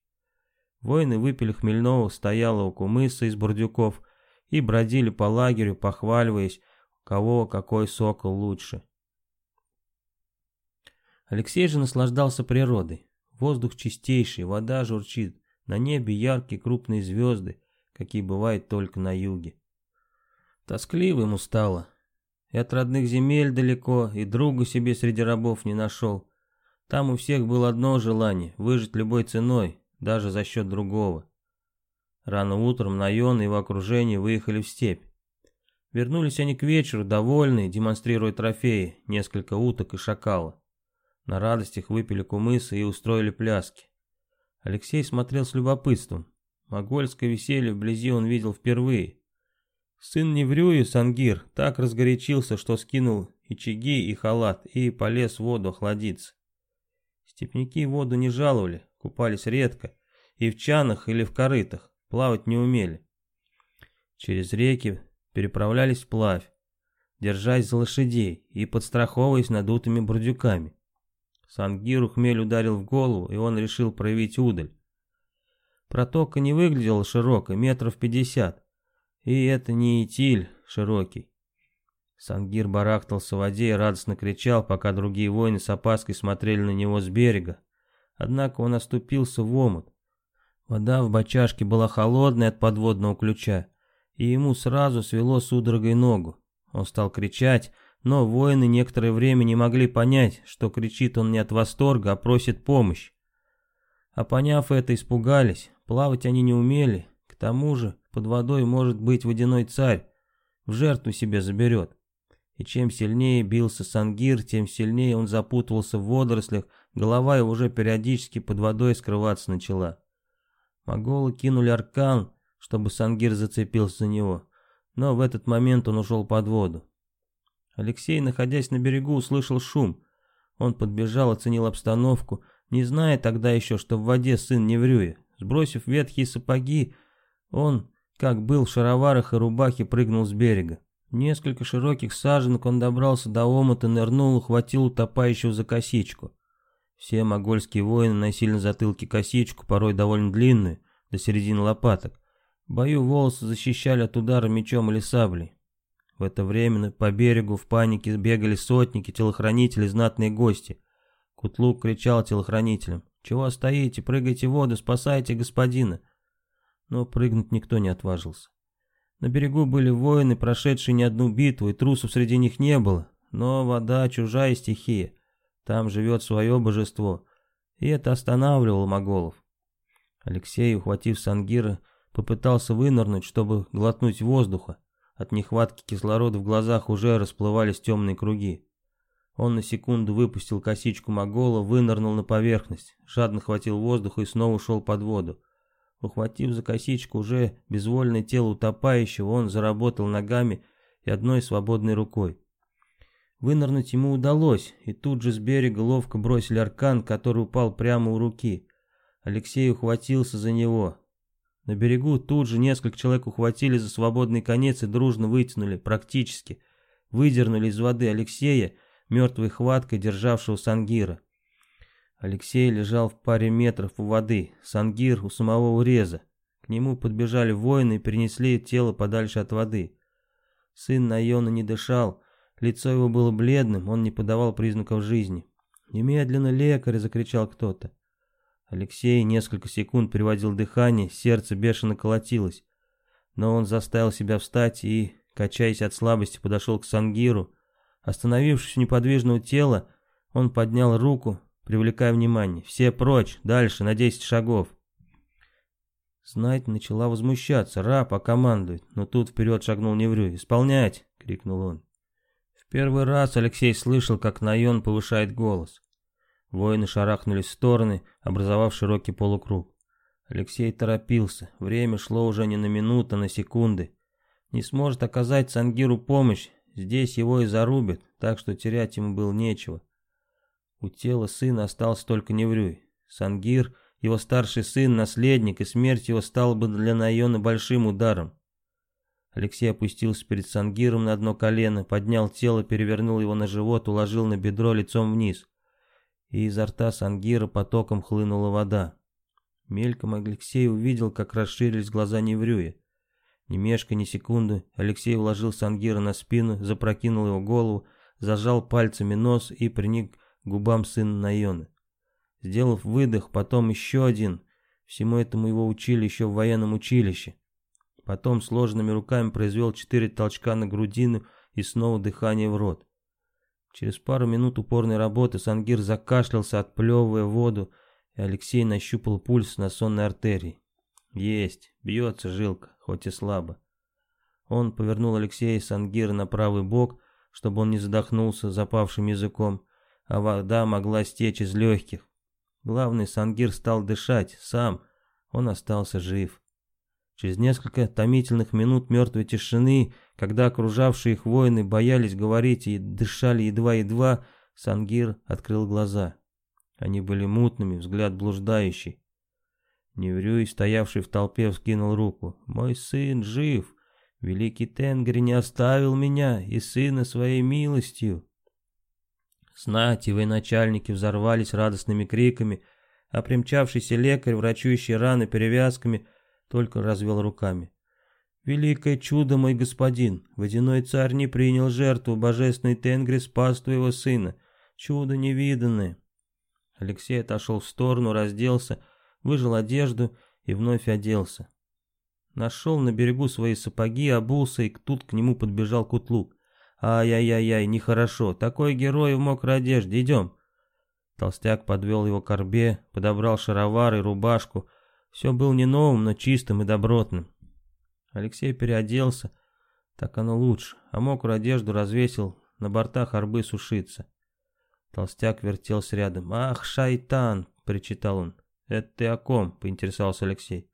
Воины выпили хмельного стояло у кумыса из бурдюков и бродили по лагерю, похваливаясь, у кого какой сокол лучше. Алексей же наслаждался природой. Воздух чистейший, вода журчит, на небе яркие крупные звезды, какие бывают только на юге. Тоскливо ему стало, и от родных земель далеко, и друга себе среди рабов не нашел. Там у всех было одно желание — выжить любой ценой, даже за счет другого. Рано утром Найон и его окружение выехали в степь. Вернулись они к вечеру, довольные, демонстрируя трофеи, несколько уток и шакала. На радостях выпили кумысы и устроили пляски. Алексей смотрел с любопытством. Могольское веселье вблизи он видел впервые. Сын Неврюи, Сангир, так разгорячился, что скинул и чаги, и халат, и полез в воду охладиться. Степняки воду не жаловали, купались редко, и в чанах или в корытах, плавать не умели. Через реки переправлялись вплавь, держась за лошадей и подстраховываясь надутыми бурдюками. Сангиру хмель ударил в голову, и он решил проявить удаль. Протока не выглядела широкой, метров пятьдесят, и это не Итиль широкий. Сангир барахтался в воде и радостно кричал, пока другие воины с опаской смотрели на него с берега. Однако он оступился в омут. Вода в бочашке была холодной от подводного ключа, и ему сразу свело судорогой ногу. Он стал кричать, но воины некоторое время не могли понять, что кричит он не от восторга, а просит помощь. А поняв это, испугались, плавать они не умели, к тому же под водой может быть водяной царь, в жертву себе заберет. И чем сильнее бился Сангир, тем сильнее он запутывался в водорослях, голова его уже периодически под водой скрываться начала. Моголы кинули аркан, чтобы Сангир зацепился за него, но в этот момент он ушел под воду. Алексей, находясь на берегу, услышал шум. Он подбежал, оценил обстановку, не зная тогда еще, что в воде сын Неврюя. Сбросив ветхие сапоги, он, как был в шароварах и рубахе, прыгнул с берега. Несколько широких саженок он добрался до омута, нырнул, ухватил утопающего за косичку. Все могольские воины носили на затылке косичку, порой довольно длинную, до середины лопаток. В бою волосы защищали от удара мечом или саблей. В это время по берегу в панике бегали сотники, телохранители, знатные гости. Кутлук кричал телохранителям. «Чего стоите? Прыгайте в воду, спасайте господина!» Но прыгнуть никто не отважился. На берегу были воины, прошедшие не одну битву, и трусов среди них не было. Но вода — чужая стихия. Там живет свое божество. И это останавливало моголов. Алексей, ухватив Сангира, попытался вынырнуть, чтобы глотнуть воздуха. От нехватки кислорода в глазах уже расплывались темные круги. Он на секунду выпустил косичку Могола, вынырнул на поверхность, жадно хватил воздуха и снова ушел под воду. Ухватив за косичку уже безвольное тело утопающего, он заработал ногами и одной свободной рукой. Вынырнуть ему удалось, и тут же с берега ловко бросили аркан, который упал прямо у руки. Алексей ухватился за него, на берегу тут же несколько человек ухватили за свободный конец и дружно вытянули, практически, выдернули из воды Алексея, мертвой хваткой державшего Сангира. Алексей лежал в паре метров у воды, Сангир у самого уреза. К нему подбежали воины и перенесли тело подальше от воды. Сын Найона не дышал, лицо его было бледным, он не подавал признаков жизни. «Немедленно лекарь!» — закричал кто-то. Алексей несколько секунд приводил дыхание, сердце бешено колотилось. Но он заставил себя встать и, качаясь от слабости, подошел к Сангиру. Остановившись у неподвижного тела, он поднял руку, привлекая внимание. «Все прочь, дальше, на десять шагов». Знать начала возмущаться. Раб, а командует. Но тут вперед шагнул Неврю. «Исполнять!» — крикнул он. В первый раз Алексей слышал, как Найон повышает голос. Воины шарахнулись в стороны, образовав широкий полукруг. Алексей торопился. Время шло уже не на минуту, а на секунды. Не сможет оказать Сангиру помощь, здесь его и зарубят, так что терять ему было нечего. У тела сына остался только Неврюй. Сангир, его старший сын, наследник, и смерть его стала бы для Найона большим ударом. Алексей опустился перед Сангиром на одно колено, поднял тело, перевернул его на живот, уложил на бедро лицом вниз и изо рта Сангира потоком хлынула вода. Мельком Алексей увидел, как расширились глаза Неврюя. Ни мешка, ни секунды, Алексей уложил Сангира на спину, запрокинул его голову, зажал пальцами нос и приник к губам сына Найона. Сделав выдох, потом еще один. Всему этому его учили еще в военном училище. Потом сложенными руками произвел четыре толчка на грудину и снова дыхание в рот. Через пару минут упорной работы Сангир закашлялся, отплевывая воду, и Алексей нащупал пульс на сонной артерии. Есть, бьется жилка, хоть и слабо. Он повернул Алексея Сангира на правый бок, чтобы он не задохнулся запавшим языком, а вода могла стечь из легких. Главный Сангир стал дышать, сам, он остался жив. Через несколько томительных минут мертвой тишины, когда окружавшие их воины боялись говорить и дышали едва-едва, Сангир открыл глаза. Они были мутными, взгляд блуждающий. Неврюй, стоявший в толпе, вскинул руку. «Мой сын жив! Великий Тенгри не оставил меня и сына своей милостью!» Знати военачальники взорвались радостными криками, а примчавшийся лекарь, врачующий раны перевязками, только развел руками. «Великое чудо, мой господин! Водяной царь не принял жертву, божественный Тенгри спас твоего сына. Чудо невиданное!» Алексей отошел в сторону, разделся, выжил одежду и вновь оделся. нашел на берегу свои сапоги, обулся, и тут к нему подбежал Кутлук. «Ай-яй-яй-яй, нехорошо, такой герой в мокрой одежде, идем!» Толстяк подвел его к корбе, подобрал шаровары рубашку. Все было не новым, но чистым и добротным. Алексей переоделся, так оно лучше, а мокрую одежду развесил на бортах арбы сушиться. Толстяк вертелся рядом. «Ах, шайтан!» — причитал он. «Это ты о ком?» — поинтересовался Алексей.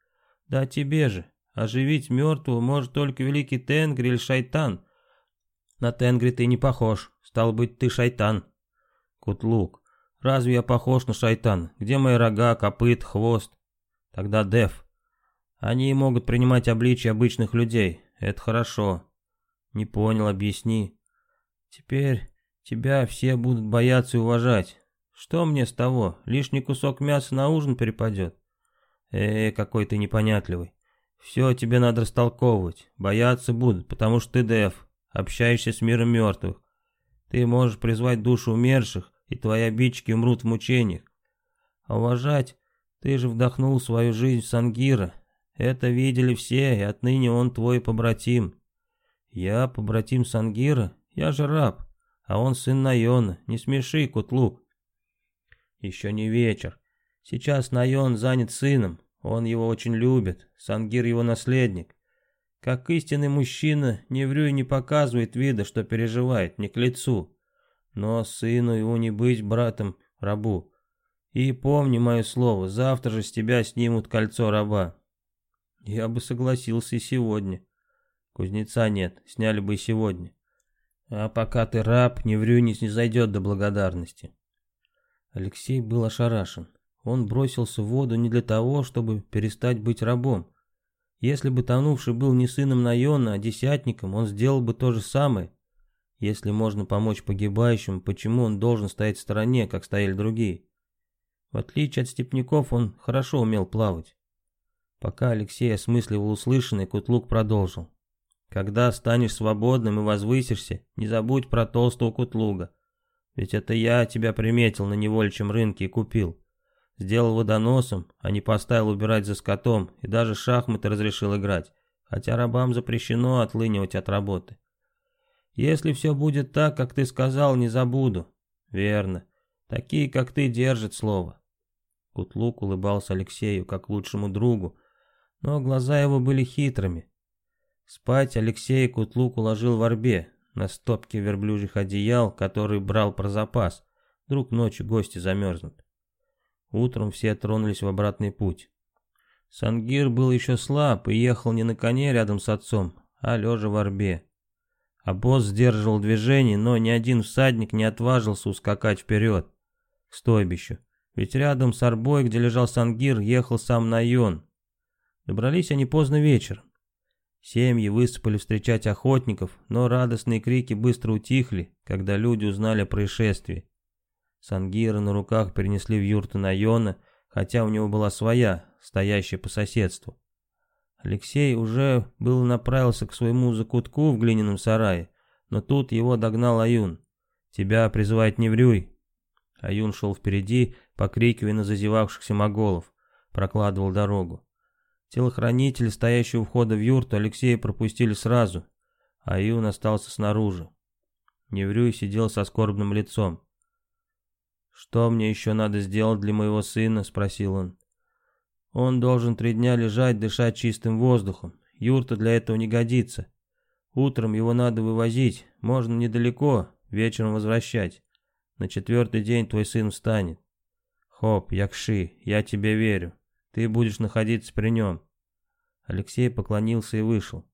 «Да тебе же. Оживить мертвого может только великий Тенгри или шайтан. На Тенгри ты не похож. Стал быть, ты шайтан». «Кутлук, разве я похож на шайтан? Где мои рога, копыт, хвост?» «Тогда Дев. Они могут принимать обличие обычных людей. Это хорошо. Не понял, объясни. Теперь тебя все будут бояться и уважать. Что мне с того? Лишний кусок мяса на ужин перепадет. Э, какой ты непонятливый. Все тебе надо растолковывать. Бояться будут, потому что ты Дев, общаешься с миром мертвых. Ты можешь призвать душу умерших, и твои обидчики умрут в мучениях. А уважать, ты же вдохнул свою жизнь в Сангира. Это видели все, и отныне он твой побратим. Я побратим Сангира, я же раб, а он сын Найона, не смеши, Кутлук. Еще не вечер. Сейчас Найон занят сыном, он его очень любит, Сангир его наследник. Как истинный мужчина, не врю и не показывает вида, что переживает, не к лицу. Но сыну его не быть братом рабу. И помни мое слово, завтра же с тебя снимут кольцо раба. Я бы согласился и сегодня. Кузнеца нет, сняли бы и сегодня. А пока ты раб, не врю, не зайдет до благодарности. Алексей был ошарашен. Он бросился в воду не для того, чтобы перестать быть рабом. Если бы тонувший был не сыном Найона, а десятником, он сделал бы то же самое. Если можно помочь погибающим, почему он должен стоять в стороне, как стояли другие? В отличие от степняков, он хорошо умел плавать. Пока Алексей осмысливал услышанное, Кутлук продолжил. Когда станешь свободным и возвысишься, не забудь про толстого кутлуга. Ведь это я тебя приметил на невольчем рынке и купил. Сделал водоносом, а не поставил убирать за скотом, и даже шахматы разрешил играть, хотя рабам запрещено отлынивать от работы. Если все будет так, как ты сказал, не забуду. Верно. Такие, как ты, держат слово. Кутлук улыбался Алексею, как лучшему другу, но глаза его были хитрыми. Спать Алексей Кутлук уложил в орбе, на стопке верблюжьих одеял, который брал про запас. Вдруг ночью гости замерзнут. Утром все тронулись в обратный путь. Сангир был еще слаб и ехал не на коне рядом с отцом, а лежа в орбе. Обоз сдерживал движение, но ни один всадник не отважился ускакать вперед, к стойбищу. Ведь рядом с орбой, где лежал Сангир, ехал сам Найон. Добрались они поздно вечером. Семьи высыпали встречать охотников, но радостные крики быстро утихли, когда люди узнали о происшествии. Сангира на руках перенесли в юрту Найона, хотя у него была своя, стоящая по соседству. Алексей уже был направился к своему закутку в глиняном сарае, но тут его догнал Аюн. «Тебя призывает Неврюй». Аюн шел впереди, покрикивая на зазевавшихся моголов, прокладывал дорогу. Телохранитель, стоящий у входа в юрту, Алексея пропустили сразу, а Юн остался снаружи. Неврюй сидел со скорбным лицом. «Что мне еще надо сделать для моего сына?» — спросил он. «Он должен три дня лежать, дышать чистым воздухом. Юрта для этого не годится. Утром его надо вывозить, можно недалеко, вечером возвращать. На четвертый день твой сын встанет. Хоп, Якши, я тебе верю. Ты будешь находиться при нем. Алексей поклонился и вышел.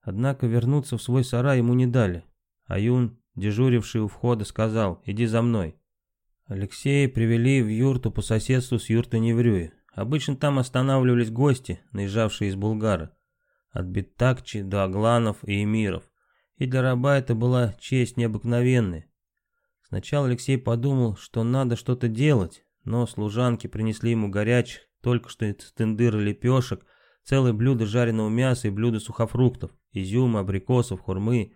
Однако вернуться в свой сарай ему не дали. Аюн, дежуривший у входа, сказал, иди за мной. Алексея привели в юрту по соседству с юртой Неврюи. Обычно там останавливались гости, наезжавшие из Булгара. От Беттакчи до Агланов и Эмиров. И для раба это была честь необыкновенная. Сначала Алексей подумал, что надо что-то делать, но служанки принесли ему горячих, только что из тендыра лепешек, целое блюдо жареного мяса и блюдо сухофруктов, изюма, абрикосов, хурмы.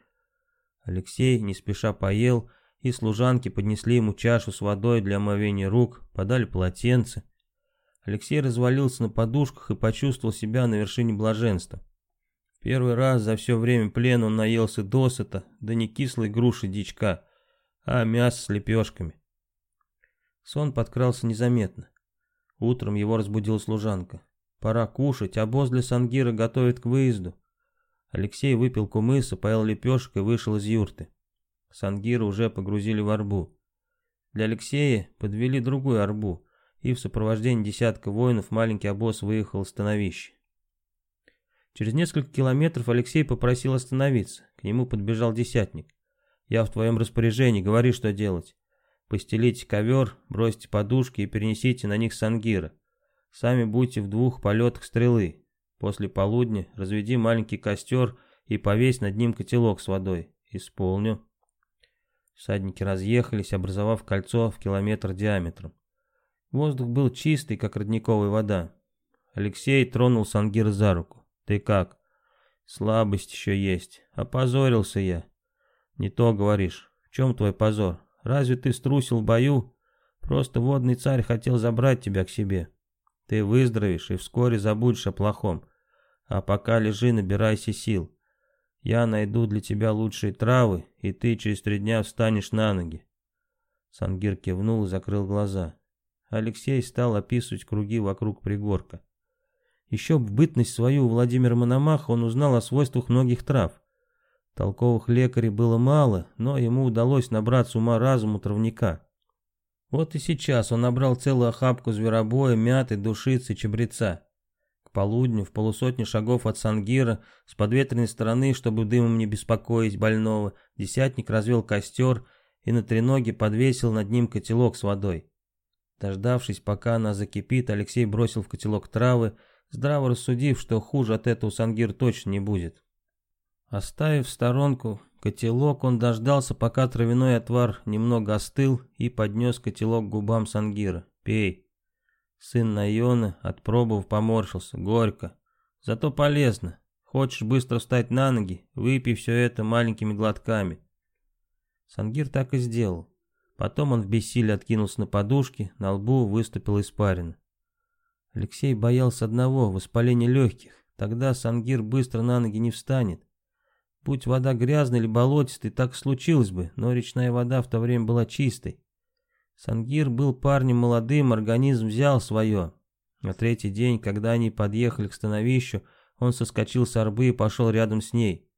Алексей не спеша поел, и служанки поднесли ему чашу с водой для омовения рук, подали полотенце. Алексей развалился на подушках и почувствовал себя на вершине блаженства. Первый раз за все время плена он наелся досыта, да не кислой груши дичка, а мясо с лепешками. Сон подкрался незаметно. Утром его разбудила служанка. Пора кушать, а обоз для Сангира готовит к выезду. Алексей выпил кумыса, поел лепешек и вышел из юрты. Сангира уже погрузили в арбу. Для Алексея подвели другую арбу, и в сопровождении десятка воинов маленький обоз выехал из становища. Через несколько километров Алексей попросил остановиться. К нему подбежал десятник. «Я в твоем распоряжении, говори, что делать. Постелите ковер, бросьте подушки и перенесите на них сангира. Сами будьте в двух полетах стрелы. После полудня разведи маленький костер и повесь над ним котелок с водой. Исполню». Всадники разъехались, образовав кольцо в километр диаметром. Воздух был чистый, как родниковая вода. Алексей тронул Сангира за руку. Ты как? Слабость еще есть. Опозорился я. Не то говоришь. В чем твой позор? Разве ты струсил в бою? Просто водный царь хотел забрать тебя к себе. Ты выздоровеешь и вскоре забудешь о плохом. А пока лежи, набирайся сил. Я найду для тебя лучшие травы, и ты через три дня встанешь на ноги. Сангир кивнул и закрыл глаза. Алексей стал описывать круги вокруг пригорка. Еще в бытность свою у Владимира Мономаха он узнал о свойствах многих трав. Толковых лекарей было мало, но ему удалось набраться ума разуму травника. Вот и сейчас он набрал целую охапку зверобоя, мяты, душицы, чабреца. К полудню, в полусотне шагов от Сангира, с подветренной стороны, чтобы дымом не беспокоить больного, десятник развел костер и на треноге подвесил над ним котелок с водой. Дождавшись, пока она закипит, Алексей бросил в котелок травы, здраво рассудив, что хуже от этого Сангир точно не будет. Оставив в сторонку котелок, он дождался, пока травяной отвар немного остыл и поднес котелок к губам Сангира. «Пей». Сын Найона, отпробовав, поморщился. «Горько. Зато полезно. Хочешь быстро встать на ноги, выпей все это маленькими глотками». Сангир так и сделал. Потом он в бессилии откинулся на подушки, на лбу выступил испарина. Алексей боялся одного, воспаления легких. Тогда Сангир быстро на ноги не встанет. Будь вода грязной или болотистой, так случилось бы, но речная вода в то время была чистой. Сангир был парнем молодым, организм взял свое. На третий день, когда они подъехали к становищу, он соскочил с арбы и пошел рядом с ней.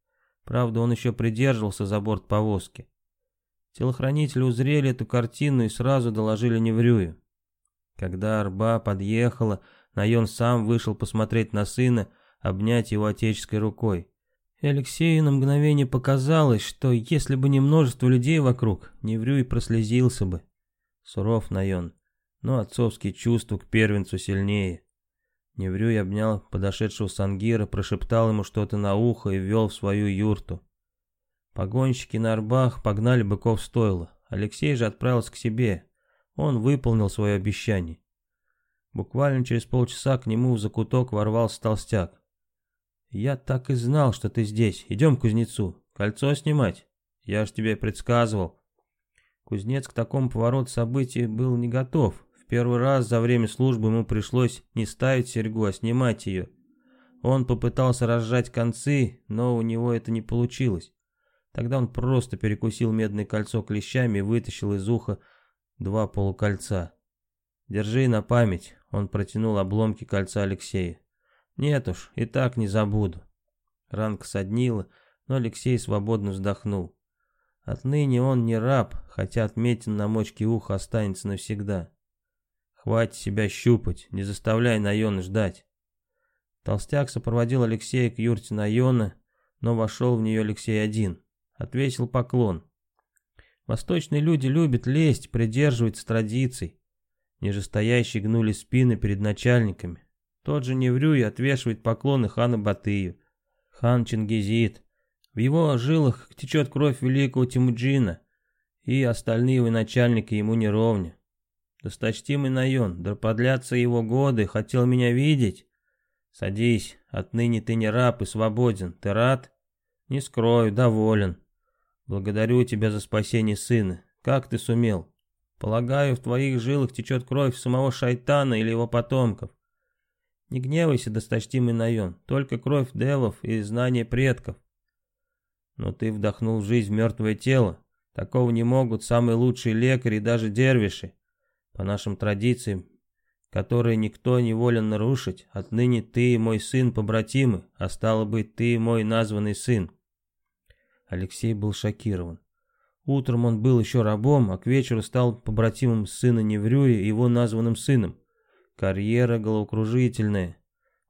Правда, он еще придерживался за борт повозки. Телохранители узрели эту картину и сразу доложили Неврюю. Когда арба подъехала, Найон сам вышел посмотреть на сына, обнять его отеческой рукой. И Алексею на мгновение показалось, что если бы не множество людей вокруг, Неврюй прослезился бы. Суров Найон, но отцовские чувства к первенцу сильнее. Неврюй обнял подошедшего Сангира, прошептал ему что-то на ухо и ввел в свою юрту. Погонщики на арбах погнали быков стойло. Алексей же отправился к себе, он выполнил свое обещание. Буквально через полчаса к нему в закуток ворвался толстяк. «Я так и знал, что ты здесь. Идем к кузнецу. Кольцо снимать. Я ж тебе предсказывал». Кузнец к такому повороту событий был не готов. В первый раз за время службы ему пришлось не ставить серьгу, а снимать ее. Он попытался разжать концы, но у него это не получилось. Тогда он просто перекусил медное кольцо клещами и вытащил из уха два полукольца. Держи на память, он протянул обломки кольца Алексея. Нет уж, и так не забуду. Ранка соднила, но Алексей свободно вздохнул. Отныне он не раб, хотя отметин на мочке уха останется навсегда. Хватит себя щупать, не заставляй Найона ждать. Толстяк сопроводил Алексея к юрте Найона, но вошел в нее Алексей один. Отвесил поклон. Восточные люди любят лезть, придерживаются традиций. Нижестоящие гнули спины перед начальниками. Тот же Неврюй отвешивает поклоны хану Батыю. Хан Чингизит. В его жилах течет кровь великого Тимуджина, и остальные начальники ему не ровня. Досточтимый Найон, да его годы, хотел меня видеть. Садись, отныне ты не раб и свободен, ты рад? Не скрою, доволен. Благодарю тебя за спасение сына. Как ты сумел? Полагаю, в твоих жилах течет кровь самого шайтана или его потомков. Не гневайся, досточтимый Найон, только кровь девов и знания предков. Но ты вдохнул в жизнь мертвое тело. Такого не могут самые лучшие лекари и даже дервиши. По нашим традициям, которые никто не волен нарушить, отныне ты и мой сын побратимы, а стало быть, ты и мой названный сын. Алексей был шокирован. Утром он был еще рабом, а к вечеру стал побратимом сына Неврюя и его названным сыном. Карьера головокружительная.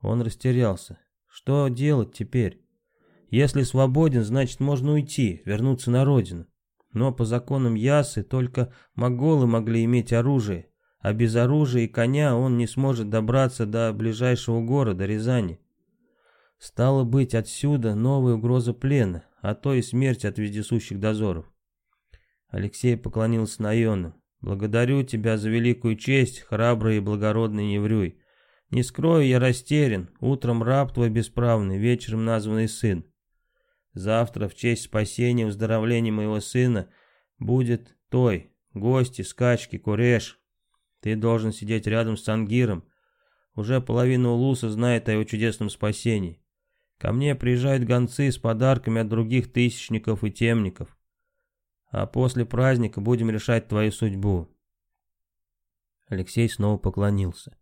Он растерялся. Что делать теперь? Если свободен, значит можно уйти, вернуться на родину. Но по законам Ясы только моголы могли иметь оружие, а без оружия и коня он не сможет добраться до ближайшего города, Рязани. Стало быть, отсюда новая угроза плена, а то и смерть от вездесущих дозоров. Алексей поклонился Наену. «Благодарю тебя за великую честь, храбрый и благородный Неврюй. Не скрою, я растерян. Утром раб твой бесправный, вечером названный сын. Завтра в честь спасения и выздоровления моего сына будет той, гости, скачки, куреш. Ты должен сидеть рядом с Ангиром. Уже половина Улуса знает о его чудесном спасении. Ко мне приезжают гонцы с подарками от других тысячников и темников а после праздника будем решать твою судьбу». Алексей снова поклонился.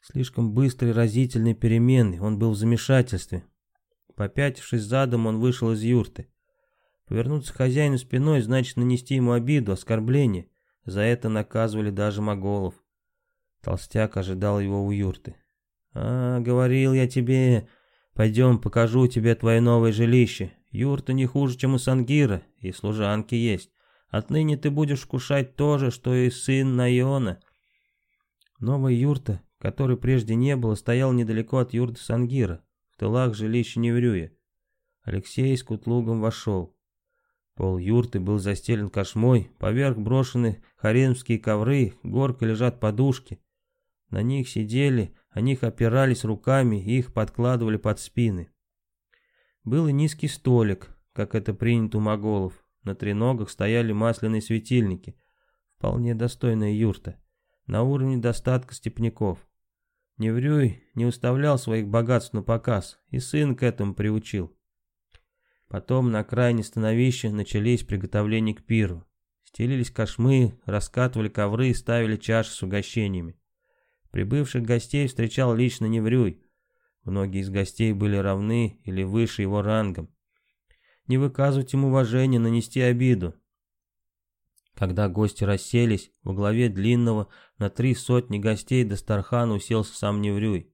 Слишком быстрые разительные перемены, он был в замешательстве. Попятившись задом, он вышел из юрты. Повернуться хозяину спиной значит нанести ему обиду, оскорбление. За это наказывали даже моголов. Толстяк ожидал его у юрты. «А, говорил я тебе, пойдем покажу тебе твое новое жилище. Юрта не хуже, чем у Сангира, и служанки есть. Отныне ты будешь кушать то же, что и сын Найона. Новая юрта, которой прежде не было, стояла недалеко от юрты Сангира, в тылах жилища Неврюя. Алексей с Кутлугом вошел. Пол юрты был застелен кошмой, поверх брошены харемские ковры, горкой лежат подушки. На них сидели, о них опирались руками, их подкладывали под спины. Был и низкий столик, как это принято у моголов. На треногах стояли масляные светильники. Вполне достойная юрта. На уровне достатка степняков. Неврюй не уставлял своих богатств на показ, и сын к этому приучил. Потом на окраине становища начались приготовления к пиру. Стелились кошмы, раскатывали ковры и ставили чаши с угощениями. Прибывших гостей встречал лично Неврюй, Многие из гостей были равны или выше его рангом. Не выказывать им уважения, нанести обиду. Когда гости расселись, во главе длинного на три сотни гостей Дастархана уселся сам Неврюй.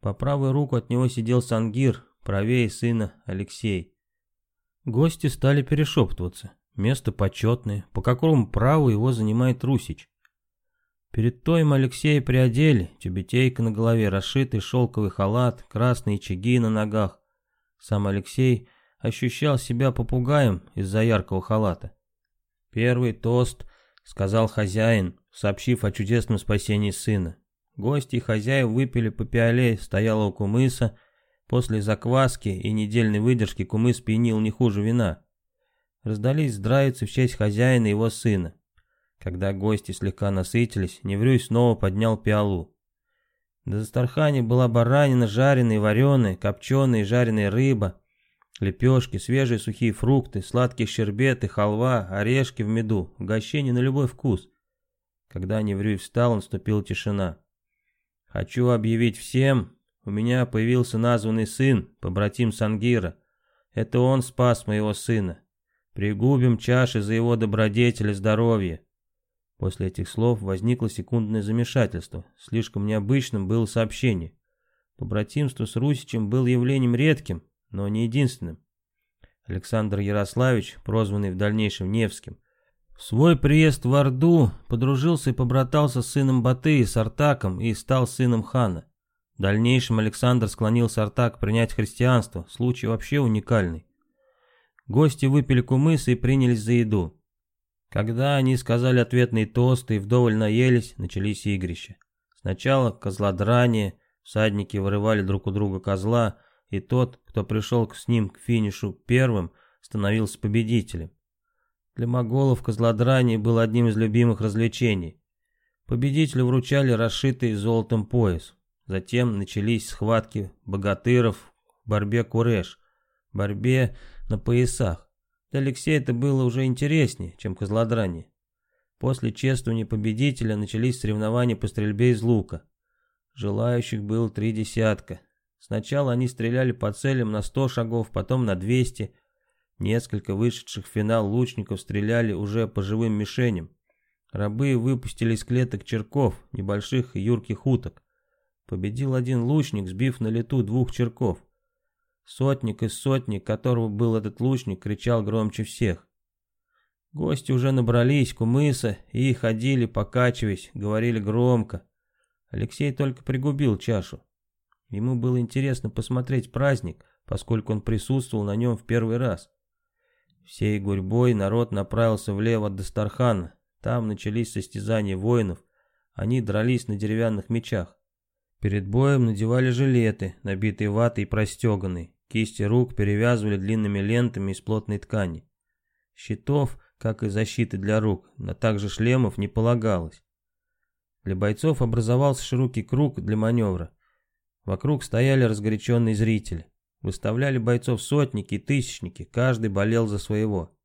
По правую руку от него сидел Сангир, правее сына Алексей. Гости стали перешептываться. Место почетное, по какому праву его занимает Русич. Перед тоем Алексея приодели, тюбетейка на голове, расшитый шелковый халат, красные чаги на ногах. Сам Алексей ощущал себя попугаем из-за яркого халата. «Первый тост», — сказал хозяин, сообщив о чудесном спасении сына. Гости и хозяев выпили по пиале, стояла у кумыса. После закваски и недельной выдержки кумыс пьянил не хуже вина. Раздались здравицы в честь хозяина и его сына. Когда гости слегка насытились, Неврюй снова поднял пиалу. На Дастархане была баранина, жареная и вареная, копченая и жареная рыба, лепешки, свежие сухие фрукты, сладкие щербеты, халва, орешки в меду, угощение на любой вкус. Когда Неврюй встал, наступила тишина. «Хочу объявить всем, у меня появился названный сын, побратим Сангира. Это он спас моего сына. Пригубим чаши за его добродетель и здоровье. После этих слов возникло секундное замешательство. Слишком необычным было сообщение. Побратимство с Русичем было явлением редким, но не единственным. Александр Ярославич, прозванный в дальнейшем Невским, в свой приезд в Орду подружился и побратался с сыном Батыя, с Артаком, и стал сыном хана. В дальнейшем Александр склонился Артак принять христианство, случай вообще уникальный. Гости выпили кумыс и принялись за еду. Когда они сказали ответные тосты и вдоволь наелись, начались игрища. Сначала козлодрание, всадники вырывали друг у друга козла, и тот, кто пришел с ним к финишу первым, становился победителем. Для моголов козлодрание было одним из любимых развлечений. Победителю вручали расшитый золотом пояс. Затем начались схватки богатыров в борьбе куреш, борьбе на поясах. Для Алексея это было уже интереснее, чем козлодрание. После чествования победителя начались соревнования по стрельбе из лука. Желающих было три десятка. Сначала они стреляли по целям на сто шагов, потом на двести. Несколько вышедших в финал лучников стреляли уже по живым мишеням. Рабы выпустили из клеток черков, небольших и юрких уток. Победил один лучник, сбив на лету двух черков. Сотник из сотни, которого был этот лучник, кричал громче всех. Гости уже набрались кумыса и ходили, покачиваясь, говорили громко. Алексей только пригубил чашу. Ему было интересно посмотреть праздник, поскольку он присутствовал на нем в первый раз. Всей гурьбой народ направился влево от Дастархана. Там начались состязания воинов. Они дрались на деревянных мечах. Перед боем надевали жилеты, набитые ватой и простеганные. Кисти рук перевязывали длинными лентами из плотной ткани. Щитов, как и защиты для рук, но также шлемов не полагалось. Для бойцов образовался широкий круг для маневра. Вокруг стояли разгоряченные зрители. Выставляли бойцов сотники и тысячники, каждый болел за своего.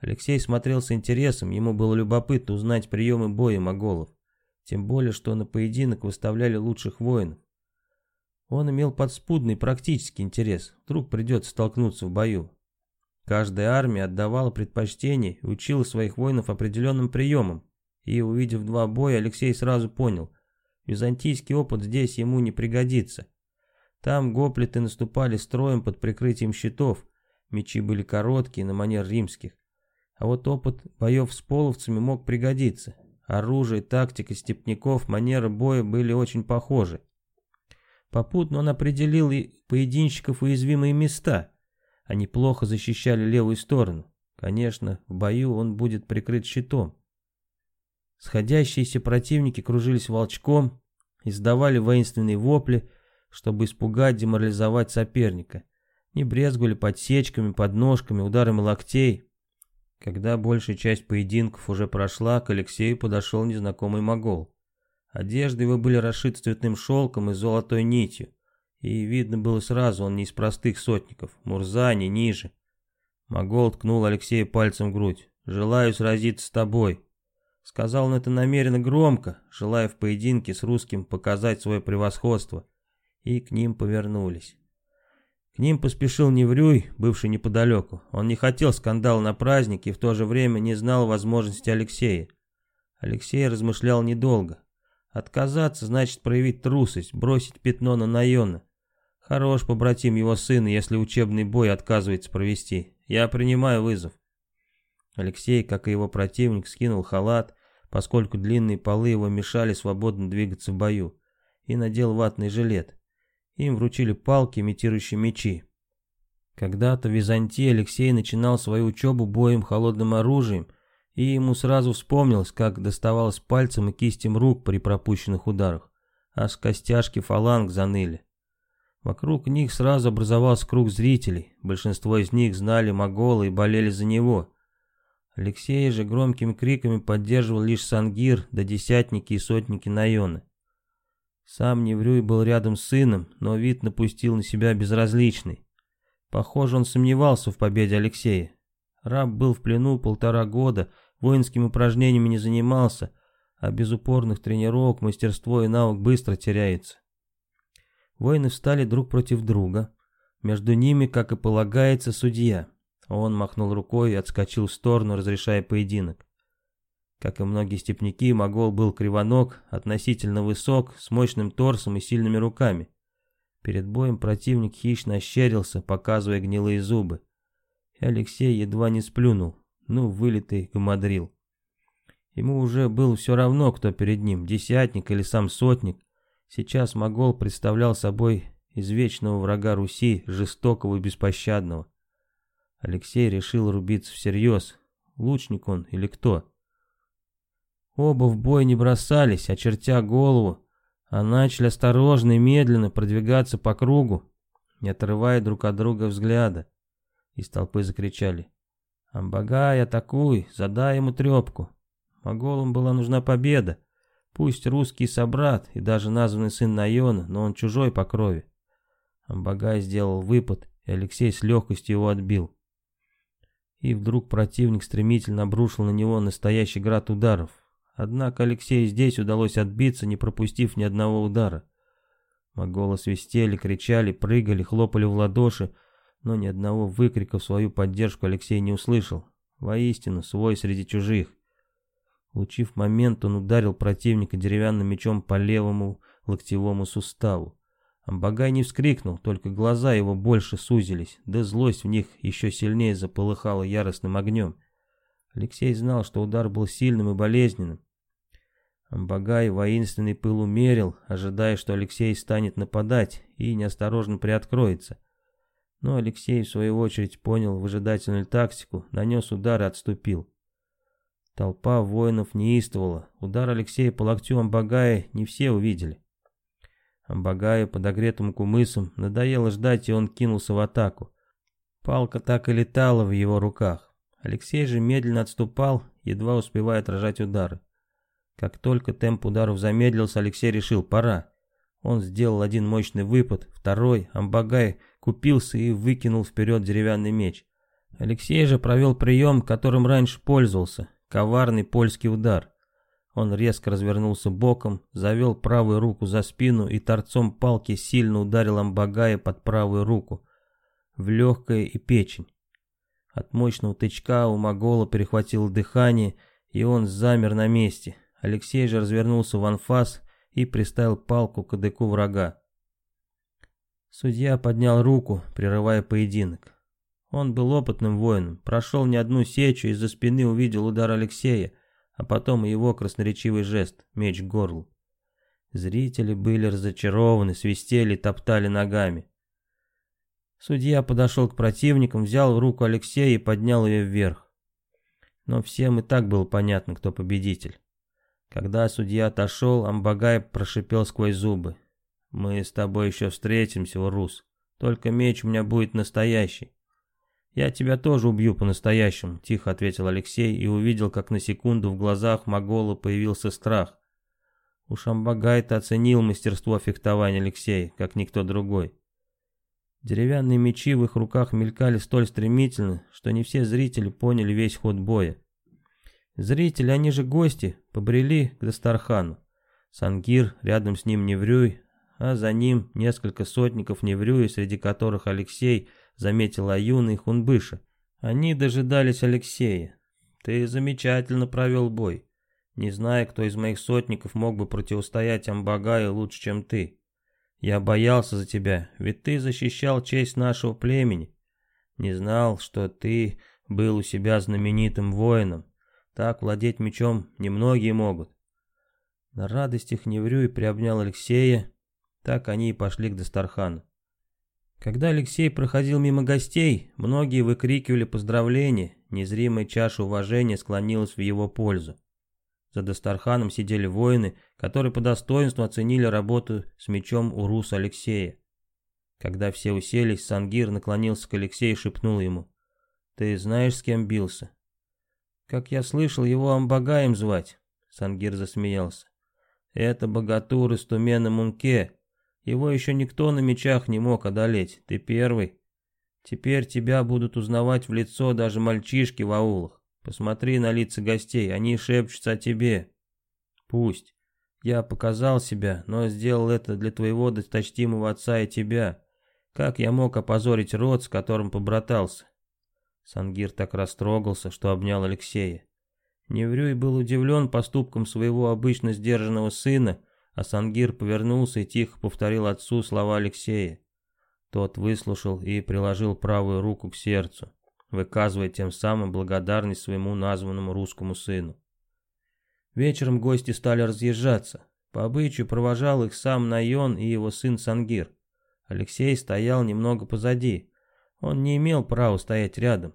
Алексей смотрел с интересом, ему было любопытно узнать приемы боя моголов. Тем более, что на поединок выставляли лучших воинов. Он имел подспудный практический интерес, вдруг придется столкнуться в бою. Каждая армия отдавала предпочтение и учила своих воинов определенным приемам. И, увидев два боя, Алексей сразу понял, византийский опыт здесь ему не пригодится. Там гоплиты наступали строем под прикрытием щитов, мечи были короткие, на манер римских. А вот опыт боев с половцами мог пригодиться. Оружие, тактика степняков, манера боя были очень похожи. Попутно он определил и поединщиков уязвимые места. Они плохо защищали левую сторону. Конечно, в бою он будет прикрыт щитом. Сходящиеся противники кружились волчком, издавали воинственные вопли, чтобы испугать, деморализовать соперника. Не брезгули подсечками, подножками, ударами локтей. Когда большая часть поединков уже прошла, к Алексею подошел незнакомый могол. Одежды его были расшиты цветным шелком и золотой нитью. И видно было сразу, он не из простых сотников, Мурза не ниже. Могол ткнул Алексея пальцем в грудь. «Желаю сразиться с тобой». Сказал он это намеренно громко, желая в поединке с русским показать свое превосходство. И к ним повернулись. К ним поспешил Неврюй, бывший неподалеку. Он не хотел скандала на празднике и в то же время не знал возможности Алексея. Алексей размышлял недолго. Отказаться значит проявить трусость, бросить пятно на Найона. Хорош побратим его сына, если учебный бой отказывается провести. Я принимаю вызов. Алексей, как и его противник, скинул халат, поскольку длинные полы его мешали свободно двигаться в бою, и надел ватный жилет. Им вручили палки, имитирующие мечи. Когда-то в Византии Алексей начинал свою учебу боем холодным оружием – и ему сразу вспомнилось, как доставалось пальцем и кистям рук при пропущенных ударах, аж костяшки фаланг заныли. Вокруг них сразу образовался круг зрителей, большинство из них знали Могола и болели за него. Алексей же громкими криками поддерживал лишь Сангир, да десятники и сотники Найона. Сам Неврюй был рядом с сыном, но вид напустил на себя безразличный. Похоже, он сомневался в победе Алексея. Раб был в плену полтора года, воинскими упражнениями не занимался, а без упорных тренировок мастерство и навык быстро теряется. Воины встали друг против друга. Между ними, как и полагается, судья. Он махнул рукой и отскочил в сторону, разрешая поединок. Как и многие степняки, Могол был кривоног, относительно высок, с мощным торсом и сильными руками. Перед боем противник хищно ощерился, показывая гнилые зубы и Алексей едва не сплюнул. Ну, вылитый гамадрил. Ему уже было все равно, кто перед ним, десятник или сам сотник. Сейчас Могол представлял собой извечного врага Руси, жестокого и беспощадного. Алексей решил рубиться всерьез. Лучник он или кто? Оба в бой не бросались, очертя голову, а начали осторожно и медленно продвигаться по кругу, не отрывая друг от друга взгляда. Из толпы закричали. «Амбагай, атакуй, задай ему трепку». Моголам была нужна победа. Пусть русский собрат и даже названный сын Найона, но он чужой по крови. Амбагай сделал выпад, и Алексей с легкостью его отбил. И вдруг противник стремительно обрушил на него настоящий град ударов. Однако Алексею здесь удалось отбиться, не пропустив ни одного удара. Моголы свистели, кричали, прыгали, хлопали в ладоши, но ни одного выкрика в свою поддержку Алексей не услышал. Воистину, свой среди чужих. Лучив момент, он ударил противника деревянным мечом по левому локтевому суставу. Амбагай не вскрикнул, только глаза его больше сузились, да злость в них еще сильнее заполыхала яростным огнем. Алексей знал, что удар был сильным и болезненным. Амбагай воинственный пыл умерил, ожидая, что Алексей станет нападать и неосторожно приоткроется. Но Алексей, в свою очередь, понял выжидательную тактику, нанес удар и отступил. Толпа воинов неистовала. Удар Алексея по локтю Амбагая не все увидели. Амбагаю, подогретому кумысом, надоело ждать, и он кинулся в атаку. Палка так и летала в его руках. Алексей же медленно отступал, едва успевая отражать удары. Как только темп ударов замедлился, Алексей решил, пора. Он сделал один мощный выпад, второй, Амбагай купился и выкинул вперед деревянный меч. Алексей же провел прием, которым раньше пользовался, коварный польский удар. Он резко развернулся боком, завел правую руку за спину и торцом палки сильно ударил Амбагая под правую руку, в легкое и печень. От мощного тычка у Могола перехватило дыхание, и он замер на месте. Алексей же развернулся в анфас и приставил палку к кадыку врага. Судья поднял руку, прерывая поединок. Он был опытным воином, прошел не одну сечу, из-за спины увидел удар Алексея, а потом его красноречивый жест, меч к горлу. Зрители были разочарованы, свистели, топтали ногами. Судья подошел к противникам, взял руку Алексея и поднял ее вверх. Но всем и так было понятно, кто победитель. Когда судья отошел, Амбагай прошипел сквозь зубы. «Мы с тобой еще встретимся, Урус. Только меч у меня будет настоящий. «Я тебя тоже убью по-настоящему», — тихо ответил Алексей и увидел, как на секунду в глазах Могола появился страх. У Шамбагайта оценил мастерство фехтования Алексея, как никто другой. Деревянные мечи в их руках мелькали столь стремительно, что не все зрители поняли весь ход боя. Зрители, они же гости, побрели к Дастархану. Сангир, рядом с ним Неврюй, а за ним несколько сотников Неврюи, среди которых Алексей — заметила Аюна и Хунбыша. Они дожидались Алексея. Ты замечательно провел бой. Не знаю, кто из моих сотников мог бы противостоять Амбагаю лучше, чем ты. Я боялся за тебя, ведь ты защищал честь нашего племени. Не знал, что ты был у себя знаменитым воином. Так владеть мечом немногие могут. На радостях Неврюй приобнял Алексея, так они и пошли к Дастархану. Когда Алексей проходил мимо гостей, многие выкрикивали поздравления, незримая чаша уважения склонилась в его пользу. За Дастарханом сидели воины, которые по достоинству оценили работу с мечом Урус Алексея. Когда все уселись, Сангир наклонился к Алексею и шепнул ему. «Ты знаешь, с кем бился?» «Как я слышал, его Амбагаем звать», — Сангир засмеялся. «Это богатур из Тумена Мунке, его еще никто на мечах не мог одолеть, ты первый. Теперь тебя будут узнавать в лицо даже мальчишки в аулах. Посмотри на лица гостей, они шепчутся о тебе. Пусть. Я показал себя, но сделал это для твоего досточтимого отца и тебя. Как я мог опозорить род, с которым побратался? Сангир так растрогался, что обнял Алексея. Неврюй был удивлен поступком своего обычно сдержанного сына, а Сангир повернулся и тихо повторил отцу слова Алексея. Тот выслушал и приложил правую руку к сердцу, выказывая тем самым благодарность своему названному русскому сыну. Вечером гости стали разъезжаться. По обычаю провожал их сам Найон и его сын Сангир. Алексей стоял немного позади. Он не имел права стоять рядом.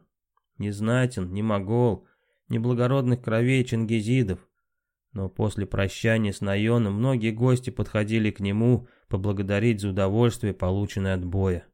Ни знатен, ни могол, ни благородных кровей чингизидов, но после прощания с Найоном многие гости подходили к нему поблагодарить за удовольствие, полученное от боя.